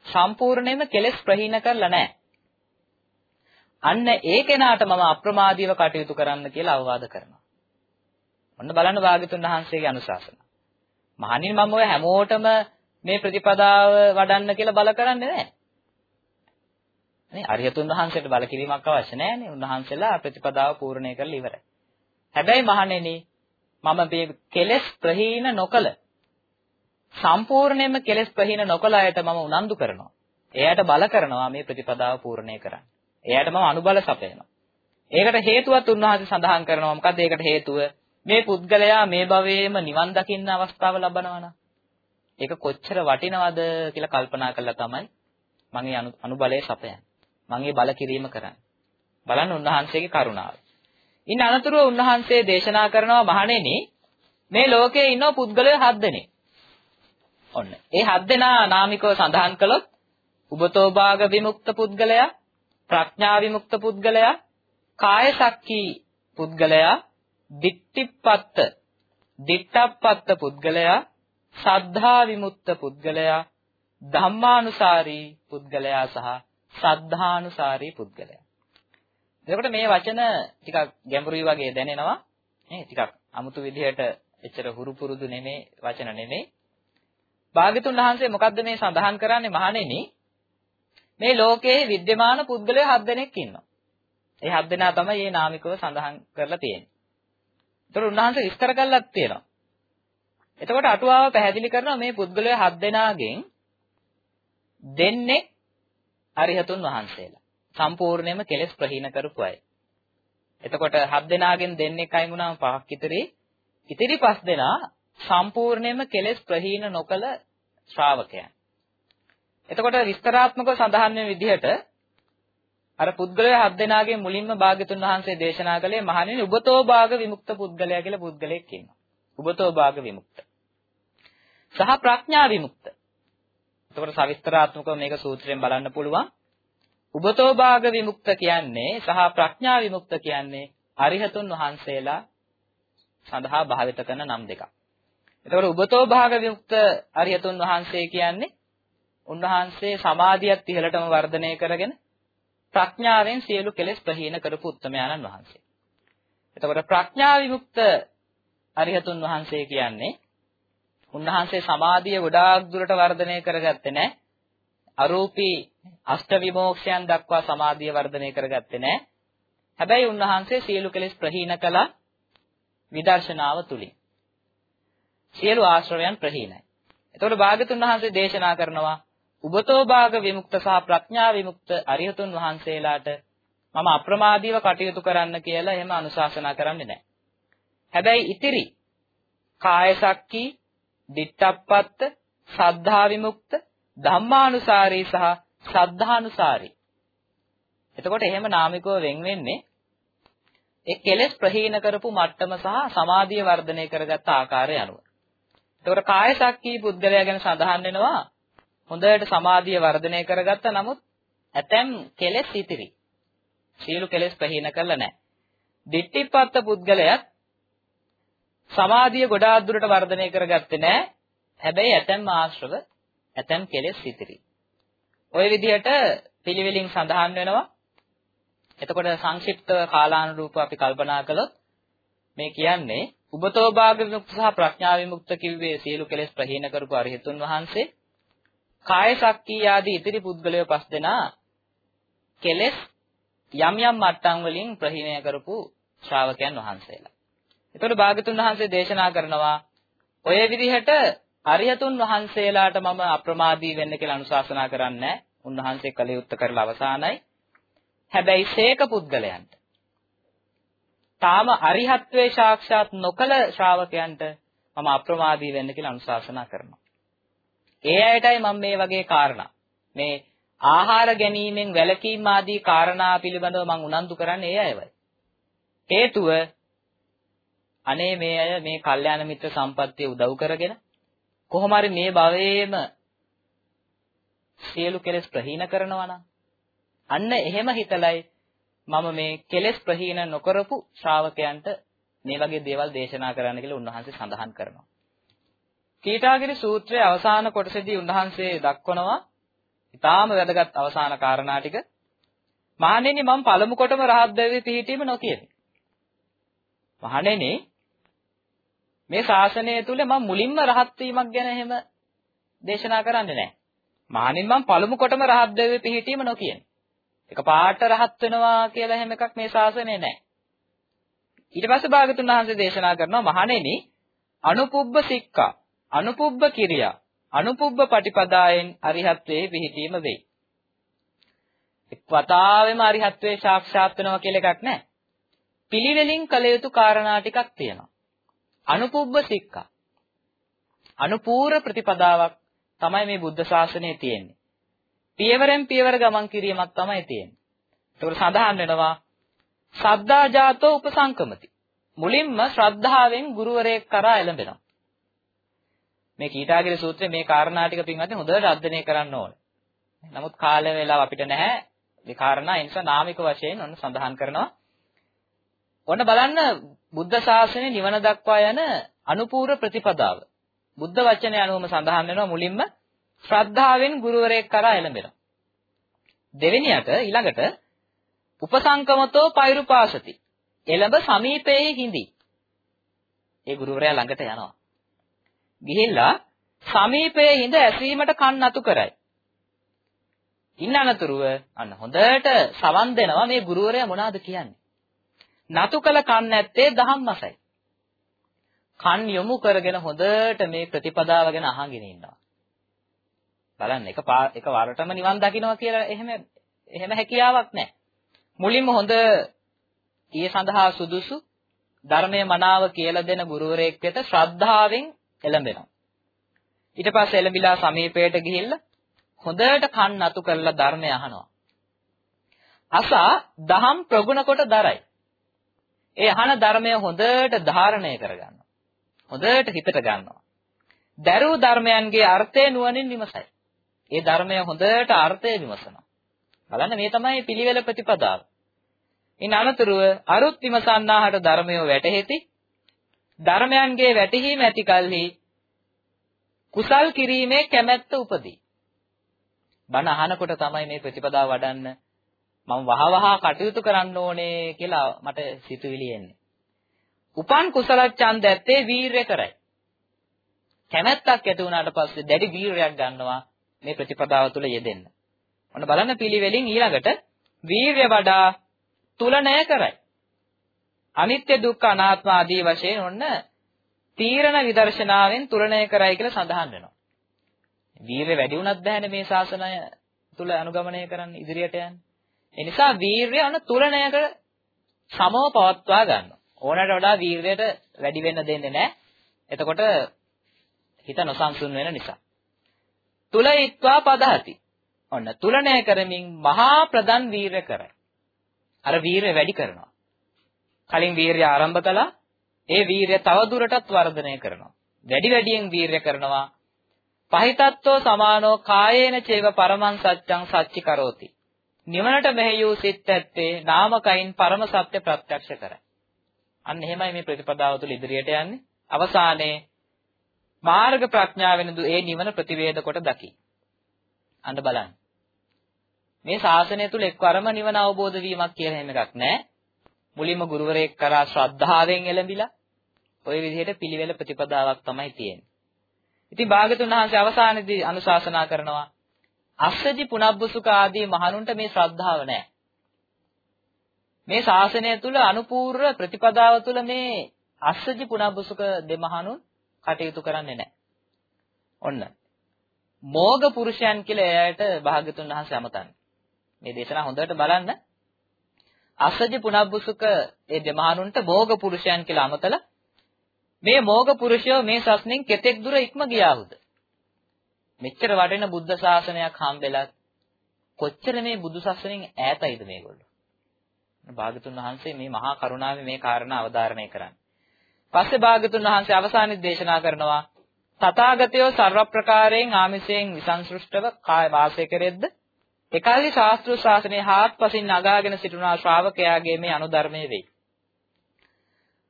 සම්පූර්ණයෙන්ම කෙලෙස් ප්‍රහීන කරලා නැහැ. අන්න ඒ කෙනාට මම අප්‍රමාදීව කටයුතු කරන්න කියලා අවවාද කරනවා. ඔන්න බලන්න වාග්යතුන් වහන්සේගේ අනුශාසන. මහණින් මම ඔය හැමෝටම මේ ප්‍රතිපදාව වඩන්න කියලා බල කරන්නේ නැහැ. නේ අරියතුන් වහන්සේට බල කිරීමක් අවශ්‍ය නැහැ නේ. උන්වහන්සේලා ප්‍රතිපදාව පූර්ණේ කරලා ඉවරයි. හැබැයි මහණෙනි මම මේ කෙලෙස් ප්‍රහීන නොකල සම්පූර්ණයෙන්ම කෙලෙස් ප්‍රහීන නොකල අයට මම උනන්දු කරනවා. එයාට බල කරනවා මේ ප්‍රතිපදාව පූර්ණේ කරන්න. එයාට මම අනුබල සපයනවා. ඒකට හේතුවත් උන්වහන්සේ සඳහන් කරනවා. මොකද ඒකට හේතුව මේ පුද්ගලයා මේ භවයේම නිවන් දකින්න අවස්ථාව ලබනවා නම් ඒක කොච්චර වටිනවද කියලා කල්පනා කළා තමයි මම ඒ අනුබලය සපයන්නේ. මම ඒ බල කිරීම කරන්නේ. බලන්න උන්වහන්සේගේ කරුණාව. ඉන් අනතුරුව උන්වහන්සේ දේශනා කරනවා මහණෙනි මේ ලෝකයේ ඉන්න පුද්ගලයෝ හත් දෙනෙක්. ඔන්න. ඒ හත් දෙනා නාමිකව සඳහන් කළොත් උබතෝ භාග විමුක්ත පුද්ගලයා, ප්‍රඥා විමුක්ත පුද්ගලයා, කාය සක්කී පුද්ගලයා, දිට්ඨිප්පත්ත, දිට්ඨප්පත්ත පුද්ගලයා, සද්ධා විමුක්ත පුද්ගලයා, ධම්මානුසාරී පුද්ගලයා සහ සද්ධානුසාරී පුද්ගලයා. එතකොට මේ වචන ටිකක් ගැඹුරුයි වගේ දැනෙනවා. නේ ටිකක් අමුතු විදිහට එච්චර හුරු පුරුදු නෙමේ වචන නෙමේ. භාග්‍යතුන් වහන්සේ මොකද්ද මේ සඳහන් කරන්නේ මහණෙනි? මේ ලෝකයේ विद्यमान පුද්ගලයෝ හත් දෙනෙක් ඉන්නවා. ඒ හත් දෙනා තමයි මේ නාමිකව සඳහන් කරලා තියෙන්නේ. ඒතර උන්වහන්සේ විස්තර කළාක් තියෙනවා. එතකොට අටුවාව පැහැදිලි කරනවා මේ පුද්ගලයෝ හත් දෙනාගෙන් දෙන්නේ අරිහතුන් වහන්සේලා. සම්පූර්ණයෙන්ම කෙලෙස් ප්‍රහීන කරපු අය. එතකොට හත් දෙනාගෙන් දෙන්නෙක් අයින් වුණාම පහක් ඉතිරි. ඉතිරි පස් දෙනා සම්පූර්ණයෙන්ම කෙලෙස් ප්‍රහීන නොකල ශ්‍රාවකයන්. එතකොට විස්තරාත්මකව සඳහන් වෙන විදිහට අර පුද්ගලයා හත් දෙනාගේ මුලින්ම භාග්‍යතුන් වහන්සේ දේශනා කළේ මහණෙනි උබතෝ භාග විමුක්ත පුද්ගලයා කියලා පුද්ගලයෙක් ඉන්නවා. උබතෝ භාග විමුක්ත. සහ ප්‍රඥා විමුක්ත. එතකොට සවිස්තරාත්මකව මේක සූත්‍රයෙන් බලන්න පුළුවන්. උබතෝ භාග විමුක්ත කියන්නේ සහ ප්‍රඥා විමුක්ත කියන්නේ අරිහතුන් වහන්සේලා සඳහා භාවිත කරන නම් දෙකක්. එතකොට උබතෝ භාග විමුක්ත අරිහතුන් වහන්සේ කියන්නේ උන්වහන්සේ සමාධියත් ඉහළටම වර්ධනය කරගෙන ප්‍රඥාවෙන් සියලු කෙලෙස් ප්‍රහීන කරපු උත්තමයාණන් වහන්සේ. එතකොට ප්‍රඥා විමුක්ත අරිහතුන් වහන්සේ කියන්නේ උන්වහන්සේ සමාධිය ගොඩාක් දුරට වර්ධනය කරගත්තේ නැහැ. අරූපී අෂ්ට විමෝක්ෂයන් දක්වා සමාධිය වර්ධනය කරගත්තේ නැහැ. හැබැයි උන්වහන්සේ සියලු කෙලෙස් ප්‍රහීන කළා විදර්ශනාව තුලින්. සියලු ආශ්‍රවයන් ප්‍රහීනයි. එතකොට භාගතුන් වහන්සේ දේශනා කරනවා උබතෝ භාග විමුක්ත සහ ප්‍රඥා විමුක්ත අරිහතුන් වහන්සේලාට මම අප්‍රමාදීව කටයුතු කරන්න කියලා එහෙම අනුශාසනා කරන්නේ නැහැ. හැබැයි ඉතිරි කාය සක්කී, දිට්ඨප්පත්ත, සද්ධා විමුක්ත, ධම්මානුසාරී සහ සද්ධානුසාරී. එතකොට එහෙම නාමිකව වෙන් වෙන්නේ ඒ කෙලෙස් ප්‍රහීන කරපු මට්ටම සහ සමාධිය වර්ධනය කරගත්ත ආකාරය අනුව. එතකොට කාය සක්කී පුද්ගලයා ගැන සඳහන් වෙනවා හොඳට සමාධිය වර්ධනය කරගත්ත නමුත් ඇතැම් කෙලෙස් ඉතිරි. සියලු කෙලෙස් ප්‍රහීන කළා නැහැ. දිට්ඨිපත්ත පුද්ගලයාත් සමාධිය ගොඩාක් දුරට වර්ධනය කරගත්තේ නැහැ. හැබැයි ඇතැම් ආශ්‍රව ඇතැම් කෙලෙස් ඉතිරි. ওই විදිහට පිළිවෙලින් සඳහන් වෙනවා. එතකොට සංක්ෂිප්ත කාලානුරූපව අපි කල්පනා කළොත් මේ කියන්නේ උබතෝ භාග විමුක්ත සහ ප්‍රඥා විමුක්ත කිව්වේ සියලු කෙලෙස් ප්‍රහීන කරපු අරිහතුන් වහන්සේ කාය ශක්තිය ආදී ඉතිරි පුද්ගලයෝ පස් දෙනා කෙලෙස් යම් යම් මට්ටම් වලින් ප්‍රහීනය කරපු ශ්‍රාවකයන් වහන්සේලා. එතකොට භාගතුන් වහන්සේ දේශනා කරනවා ඔය විදිහට අරිහතුන් වහන්සේලාට මම අප්‍රමාදී වෙන්න කියලා අනුශාසනා කරන්නේ උන්වහන්සේ කළ යුත්තේ කරලා අවසానයි. හැබැයි සේක පුද්ගලයන්ට තාම අරිහත්වේ සාක්ෂාත් නොකල ශ්‍රාවකයන්ට මම අප්‍රමාදී වෙන්න කියලා අනුශාසනා කරනවා. ඒ අයටයි මම මේ වගේ කාරණා මේ ආහාර ගැනීමෙන් වැළකීම් ආදී කාරණා පිළිබඳව මම උනන්දු කරන්නේ ඒ අයවයි. හේතුව අනේ මේ අය මේ කල්යාණ මිත්‍ර සම්පත්තිය උදව් කරගෙන කොහොම හරි මේ භවයේම සියලු කෙලෙස් ප්‍රහීන කරනවා නම් අන්න එහෙම හිතලයි මම මේ කෙලෙස් ප්‍රහීන නොකරපු ශ්‍රාවකයන්ට මේ වගේ දේවල් දේශනා කරන්න කියලා උන්වහන්සේ සඳහන් කරනවා. කීටාගිරි සූත්‍රයේ අවසාන කොටසේදී උන්වහන්සේ දක්වනවා ඊටාම වැදගත් අවසාන කාරණා ටික. මහණෙනි මම පළමු කොටම රහත් දෙවියන් පිහිටීම නොකියමි. මහණෙනි මේ ශාසනය තුල මම මුලින්ම රහත් වීමක් ගැන එහෙම දේශනා කරන්නේ නැහැ. මහණෙනි මම පළමු කොටම රහත් දෙවියන් පිහිටීම නොකියමි. එක පාට රහත් වෙනවා කියලා එහෙම එකක් මේ ශාසනයේ නැහැ. ඊට පස්සේ භාගතුන් වහන්සේ දේශනා කරනවා මහණෙනි අනුපුබ්බ සික්ඛා අනුපුබ්බ කිරියා අනුපුබ්බ පටිපදායෙන් අරිහත්වේ පිහිටීම වෙයි. එක්වතාවෙම අරිහත්වේ සාක්ෂාත් වෙනවා කියලා එකක් නැහැ. පිළිවෙලින් කළ යුතු කාරණා ටිකක් තියෙනවා. අනුපුබ්බ සික්ඛා. අනුපූර්ව ප්‍රතිපදාවක් තමයි මේ බුද්ධ ශාසනයේ තියෙන්නේ. පියවරෙන් පියවර ගමන් කිරීමක් තමයි තියෙන්නේ. ඒකට සඳහන් වෙනවා සද්දා ජාතෝ උපසංකමති. මුලින්ම ශ්‍රද්ධාවෙන් ගුරුවරයෙක් කරා එළඹෙනවා. මේ කීටාගිරි සූත්‍රයේ මේ කාරණා ටික පින්වත්නි හොඳට අධ්‍යයනය කරන්න ඕනේ. නමුත් කාල වේලාව අපිට නැහැ. මේ කාරණා ඒ නිසා නාමික වශයෙන් ඔන්න සඳහන් කරනවා. ඔන්න බලන්න බුද්ධ ශාසනය නිවන දක්වා යන අනුපූර්ව ප්‍රතිපදාව. බුද්ධ වචනය අනුවම සඳහන් වෙනවා මුලින්ම ශ්‍රද්ධාවෙන් ගුරුවරයෙක් කරා එළඹෙනවා. දෙවෙනියට ඊළඟට උපසංකමතෝ පෛරුපාසති. එළඹ සමීපයේ හිඳි. ඒ ගුරුවරයා ළඟට යනවා. ගිහිල්ලා සමීපයේ හිඳ ඇසීමට කන් නතු කරයි. ඉන්න අනතුරුව අන්න හොඳට සවන් දෙනවා මේ ගුරුවරයා මොනවද කියන්නේ. නතු කළ කන් නැත්තේ ධම්මසයි. කන් යොමු කරගෙන හොඳට මේ ප්‍රතිපදාව ගැන අහගෙන ඉන්නවා. බලන්න එක එක වරටම නිවන් දකින්නවා කියලා එහෙම එහෙම හැකියාවක් නැහැ. මුලින්ම හොඳ ඊය සඳහා සුදුසු ධර්මයේ මනාව කියලා දෙන ගුරුවරයෙක් වෙත ශ්‍රද්ධාවෙන් එළඹෙනවා. ඊට පස්සේ එළඹිලා සමීපයට ගිහිල්ලා හොඳට කන් අතු කරලා ධර්මය අහනවා. අසා දහම් ප්‍රගුණ කොට දරයි. ඒ අහන ධර්මය හොඳට ධාරණය කරගන්නවා. හොඳට හිතට ගන්නවා. දරූ ධර්මයන්ගේ අර්ථය නුවණින් විමසයි. ඒ ධර්මය හොඳට අර්ථය විමසනවා. බලන්න මේ තමයි පිළිවෙල ප්‍රතිපදාව. ඉන් අනතුරුව අරුත් විමසන්නාහට ධර්මය වැටහෙති. ධර්මයන්ගේ වැටහීම ඇති කලෙහි කුසල් කිරීමේ කැමැත්ත උපදී. බණ අහනකොට තමයි මේ ප්‍රතිපදාව වඩන්න මම වහවහ කටයුතු කරන්න ඕනේ කියලා මට සිතුවිලි එන්නේ. උපන් කුසල ඡන්ද ඇත්තේ වීරය කරයි. කැමැත්තක් ඇති වුණාට පස්සේ දැඩි වීරයක් ගන්නවා මේ ප්‍රතිපදාව තුළ යෙදෙන්න. ඔන්න බලන්න පිළිවෙලින් ඊළඟට වීරය වඩා තුලණය කරයි. අනිත්‍ය දුක්ඛ අනාත්ම ආදී වශයෙන් ඔන්න තීරණ විදර්ශනාවෙන් තුලණය කරයි කියලා සඳහන් වෙනවා. වීරය වැඩි වුණත් බෑනේ මේ ශාසනය තුල අනුගමනය කරන්න ඉදිරියට යන්න. ඒ නිසා වීරය අන තුලණයක සමව පවත්වා ගන්නවා. ඕනට වඩා වීරයට වැඩි වෙන්න දෙන්නේ නැහැ. එතකොට හිත නොසන්සුන් වෙන නිසා. තුලයිත්වා පදහති. ඔන්න තුලණය කරමින් මහා ප්‍රදන් වීරය කරයි. අර වීරය වැඩි කරනවා. කලින් වීරය ආරම්භ කළා. ඒ වීරය තව දුරටත් වර්ධනය කරනවා. වැඩි වැඩියෙන් වීරය කරනවා. පහිතත්වෝ සමානෝ කායේන චේව පරමං සත්‍යං සච්චි කරෝති. නිවනට මෙහෙයූ සිත් ඇත්තේ නාමකයින් පරම සත්‍ය ප්‍රත්‍යක්ෂ කරයි. අන්න එහෙමයි මේ ප්‍රතිපදාව තුළ ඉදිරියට යන්නේ. අවසානයේ මාර්ග ප්‍රඥාවෙනදු ඒ නිවන ප්‍රතිවේද කොට දකි. අන්න බලන්න. මේ ශාසනය තුල එක්වරම නිවන අවබෝධ වීමක් කියලා එහෙම එකක් නැහැ. මුලින්ම ගුරුවරයෙක් කරා ශ්‍රද්ධාවෙන් එළඹිලා ওই විදිහට පිළිවෙල ප්‍රතිපදාවක් තමයි තියෙන්නේ. ඉතින් භාගතුන් වහන්සේ අවසානයේදී අනුශාසනා කරනවා අස්සජි පුනබ්බුසුක ආදී මහණුන්ට මේ ශ්‍රද්ධාව නැහැ. මේ ශාසනය තුල අනුපූර්ව ප්‍රතිපදාව තුල මේ අස්සජි පුනබ්බුසුක දෙමහණුන් කටයුතු කරන්නේ නැහැ. ඔන්න. මෝග පුරුෂයන් කියලා එයාට භාග්‍යතුන් වහන්සේ අමතන්නේ. මේ දේශනාව හොඳට බලන්න. අසජ පුනබ්බුසුක ඒ දෙමහනුන්ට මෝග පුරුෂයන් කියලා අමතලා මේ මෝග පුරුෂයෝ මේ සස්නෙන් කෙතෙක් දුර ඉක්ම ගියාහුද? මෙච්චර වටින බුද්ධ ශාසනයක් හම්බෙලා කොච්චර මේ බුදු සසුනෙන් ඈතයිද මේගොල්ලෝ? භාගතුන් වහන්සේ මේ මහා කරුණාවේ මේ කාරණා අවධාරණය කරන්නේ. පස්සේ භාගතුන් වහන්සේ අවසානයේ දේශනා කරනවා තථාගතයෝ සර්ව ප්‍රකාරයෙන් ආමිසයෙන් විසංසෘෂ්ටව කාය වාසය කෙරෙද්ද එකල්හි ශාස්ත්‍රීය ශාසනයේ හාත්පසින් නගාගෙන සිටිනා ශ්‍රාවකයාගේ මේ අනුධර්මයේ වෙයි.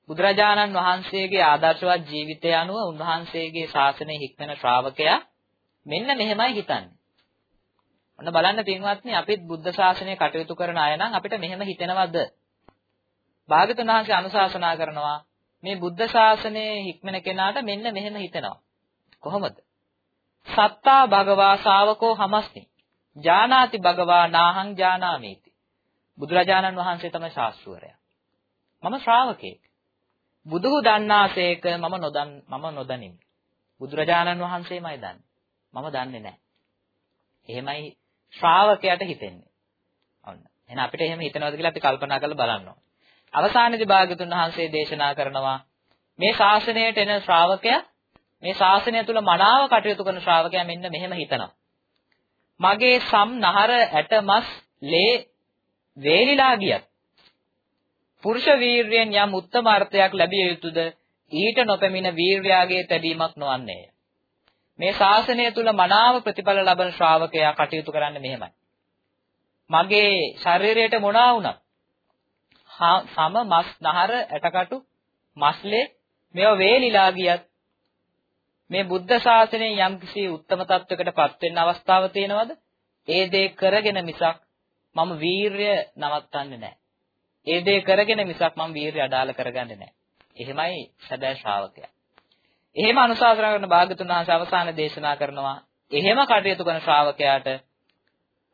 බුදුරජාණන් වහන්සේගේ ආදර්ශවත් ජීවිතය අනුව උන්වහන්සේගේ ශාසනයේ හික්මන ශ්‍රාවකයා මෙන්න මෙහෙමයි හිතන්නේ. ඔන්න බලන්න පින්වත්නි අපිත් බුද්ධ ශාසනය කටයුතු කරන අය නම් අපිට මෙහෙම හිතෙනවද? භාගතුන් වහන්සේ අනුශාසනා කරනවා මේ බුද්ධ ශාසනයේ හික්මන කෙනාට මෙන්න මෙහෙම හිතෙනවා. කොහොමද? සත්තා භගවා ශාවකෝ හමස්ති. ජානාති භගවා නාහං ජානාමේති. බුදුරජාණන් වහන්සේ තමයි ශාස්ත්‍රවරයා. මම ශ්‍රාවකෙක්. බුදුහු දන්නාසේක මම නොදන් මම නොදනිමි. බුදුරජාණන් වහන්සේමයි දන්නේ. මම දන්නේ නැහැ. එහෙමයි ශ්‍රාවකයාට හිතෙන්නේ. ඔන්න. එහෙනම් අපිට එහෙම හිතනවද කියලා අපි කල්පනා කරලා බලන්න ඕනේ. අවසානයේදී භාග්‍යතුන් වහන්සේ දේශනා කරනවා මේ ශාසනයට එන ශ්‍රාවකයා මේ ශාසනය තුල මනාව කටයුතු කරන ශ්‍රාවකයා මෙන්න මෙහෙම හිතනවා. මගේ සම් නහර ඇට මස් ලේ වේලිලා ගියත් පුරුෂ වීර්යයෙන් යම් උත්තම අර්ථයක් ලැබිය යුතුද ඊට නොපැමිණ වීර්යාගේ තැබීමක් නොවන්නේය. මේ ශාසනය තුල මනාව ප්‍රතිඵල ලබන ශ්‍රාවකයා කටයුතු කරන්නේ මෙහෙමයි. මගේ ශරීරයට මොනවා වුණත් සම මස් නහර ඇටකටු මස්ලේ මේව වේලිලා ගියත් මේ බුද්ධ ශාසනයෙන් යම්කිසි උත්තම තත්වයකටපත් වෙන්න අවස්ථාව තියෙනවද? ඒ දේ කරගෙන මිසක් මම වීරය නවත්තන්නේ නැහැ. ඒ දේ කරගෙන මිසක් මම වීරය අඩාල කරගන්නේ නැහැ. එහෙමයි සැබෑ ශ්‍රාවකයා. එහෙම අනුශාසනා කරන භාගතුන් වහන්සේ අවසාන දේශනා කරනවා. එහෙම කටයුතු කරන ශ්‍රාවකයාට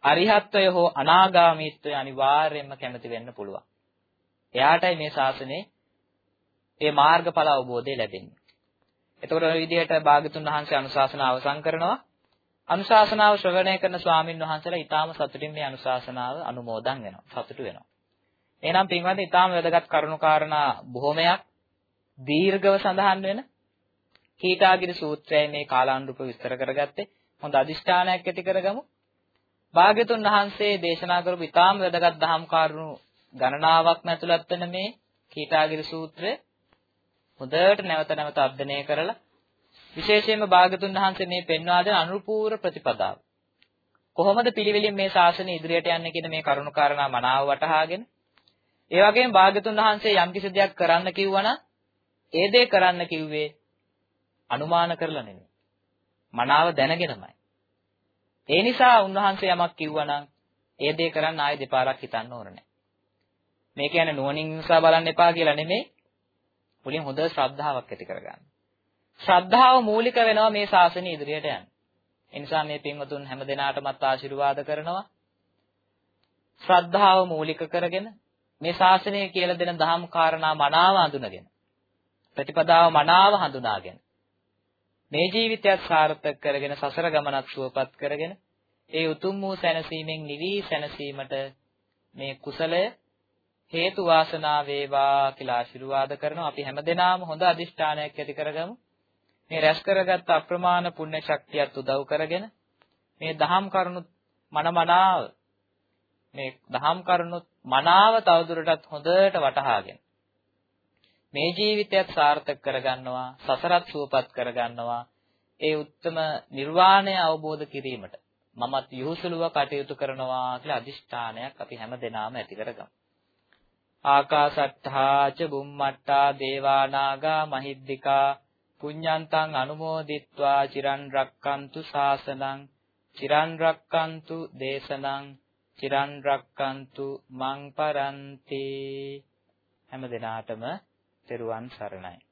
අරිහත්වය හෝ අනාගාමීත්වය අනිවාර්යයෙන්ම කැමති වෙන්න පුළුවන්. එයාටයි මේ ශාසනයේ මේ මාර්ගඵල අවබෝධය ලැබෙන්නේ. එතකොට ඔය විදිහට භාගතුන් වහන්සේ අනුශාසනාව අවසන් කරනවා. අනුශාසනාව ශ්‍රවණය කරන ස්වාමින් වහන්සේලා ඊටාම සතුටින් මේ අනුශාසනාව අනුමෝදන් වෙනවා. සතුටු වෙනවා. එහෙනම් පින්වත්නි ඊටාම වැදගත් කරුණු කාරණා බොහොමයක් දීර්ඝව සඳහන් වෙන කීටාගිරි සූත්‍රයයි මේ කාලානුරූප විස්තර කරගත්තේ. හොඳ අදිෂ්ඨානයක් ඇති කරගමු. භාග්‍යතුන් වහන්සේ දේශනා කරපු ඊටාම් වැදගත් දහම් කාරණු ගණනාවක්ම ඇතුළත් වෙන මේ කීටාගිරි සූත්‍රය හොඳට නැවත නැවත අධ්‍යයනය කරලා විශේෂයෙන්ම භාග්‍යතුන් වහන්සේ මේ පෙන්වා දෙන අනුපූර ප්‍රතිපදාව කොහොමද පිළිවෙලින් මේ ශාසනය ඉදිරියට යන්නේ කියන මේ කරුණු කාරණා මනාව වටහාගෙන ඒ වගේම භාග්‍යතුන් වහන්සේ යම්කිසි දෙයක් කරන්න කිව්වනම් ඒ දේ කරන්න කිව්වේ අනුමාන කරලා නෙමෙයි. මනාව දැනගෙනමයි. ඒ නිසා උන්වහන්සේ යමක් කිව්වනම් ඒ දේ කරන්න ආයෙ දෙපාරක් හිතන්න ඕන නැහැ. මේ කියන්නේ නුවණින් විමසා බලන්න එපා කියලා නෙමෙයි. මුලින් හොඳ ශ්‍රද්ධාවක් ඇති කරගන්න. ශ්‍රද්ධාව මූලික වෙනවා මේ ශාසනය ඉදිරියට යන්න. ඒ නිසා මේ පින්වතුන් හැම දිනාටමත් ආශිර්වාද කරනවා. ශ්‍රද්ධාව මූලික කරගෙන මේ ශාසනය කියලා දෙන දහම් කාරණා මනාව හඳුනගෙන ප්‍රතිපදාව මනාව හඳුනාගෙන මේ ජීවිතයත් සාර්ථක කරගෙන සසර ගමනක් සුවපත් කරගෙන ඒ උතුම් වූ සැනසීමෙන් නිවි සැනසීමට මේ කුසලය හේතු වාසනා වේවා කියලා ආශිර්වාද කරනවා. අපි හැමදෙනාම හොඳ අදිෂ්ඨානයක් ඇති කරගමු. මේ රැස් කරගත් අප්‍රමාණ පුණ්‍ය ශක්තියත් උදව් කරගෙන මේ දහම් කරුණු මනමනාව මේ දහම් කරුණු මනාව තවදුරටත් හොඳට වටහාගෙන මේ ජීවිතයත් සාර්ථක කරගන්නවා සසරත් සුවපත් කරගන්නවා. ඒ උත්තම නිර්වාණය අවබෝධ කිරීමට මමත් යොහුසුලුව කටයුතු කරනවා කියලා අදිෂ්ඨානයක් අපි හැම දිනම ඇති කරගමු. ආකාසට්ඨා ච බුම්මට්ටා දේවානාගා මහිද්దికා පුඤ්ඤන්තං අනුමෝදිත්වා චිරන් රක්칸තු ශාසනං චිරන් රක්칸තු දේශනං චිරන් රක්칸තු මං පරන්ති හැම දිනාටම තෙරුවන් සරණයි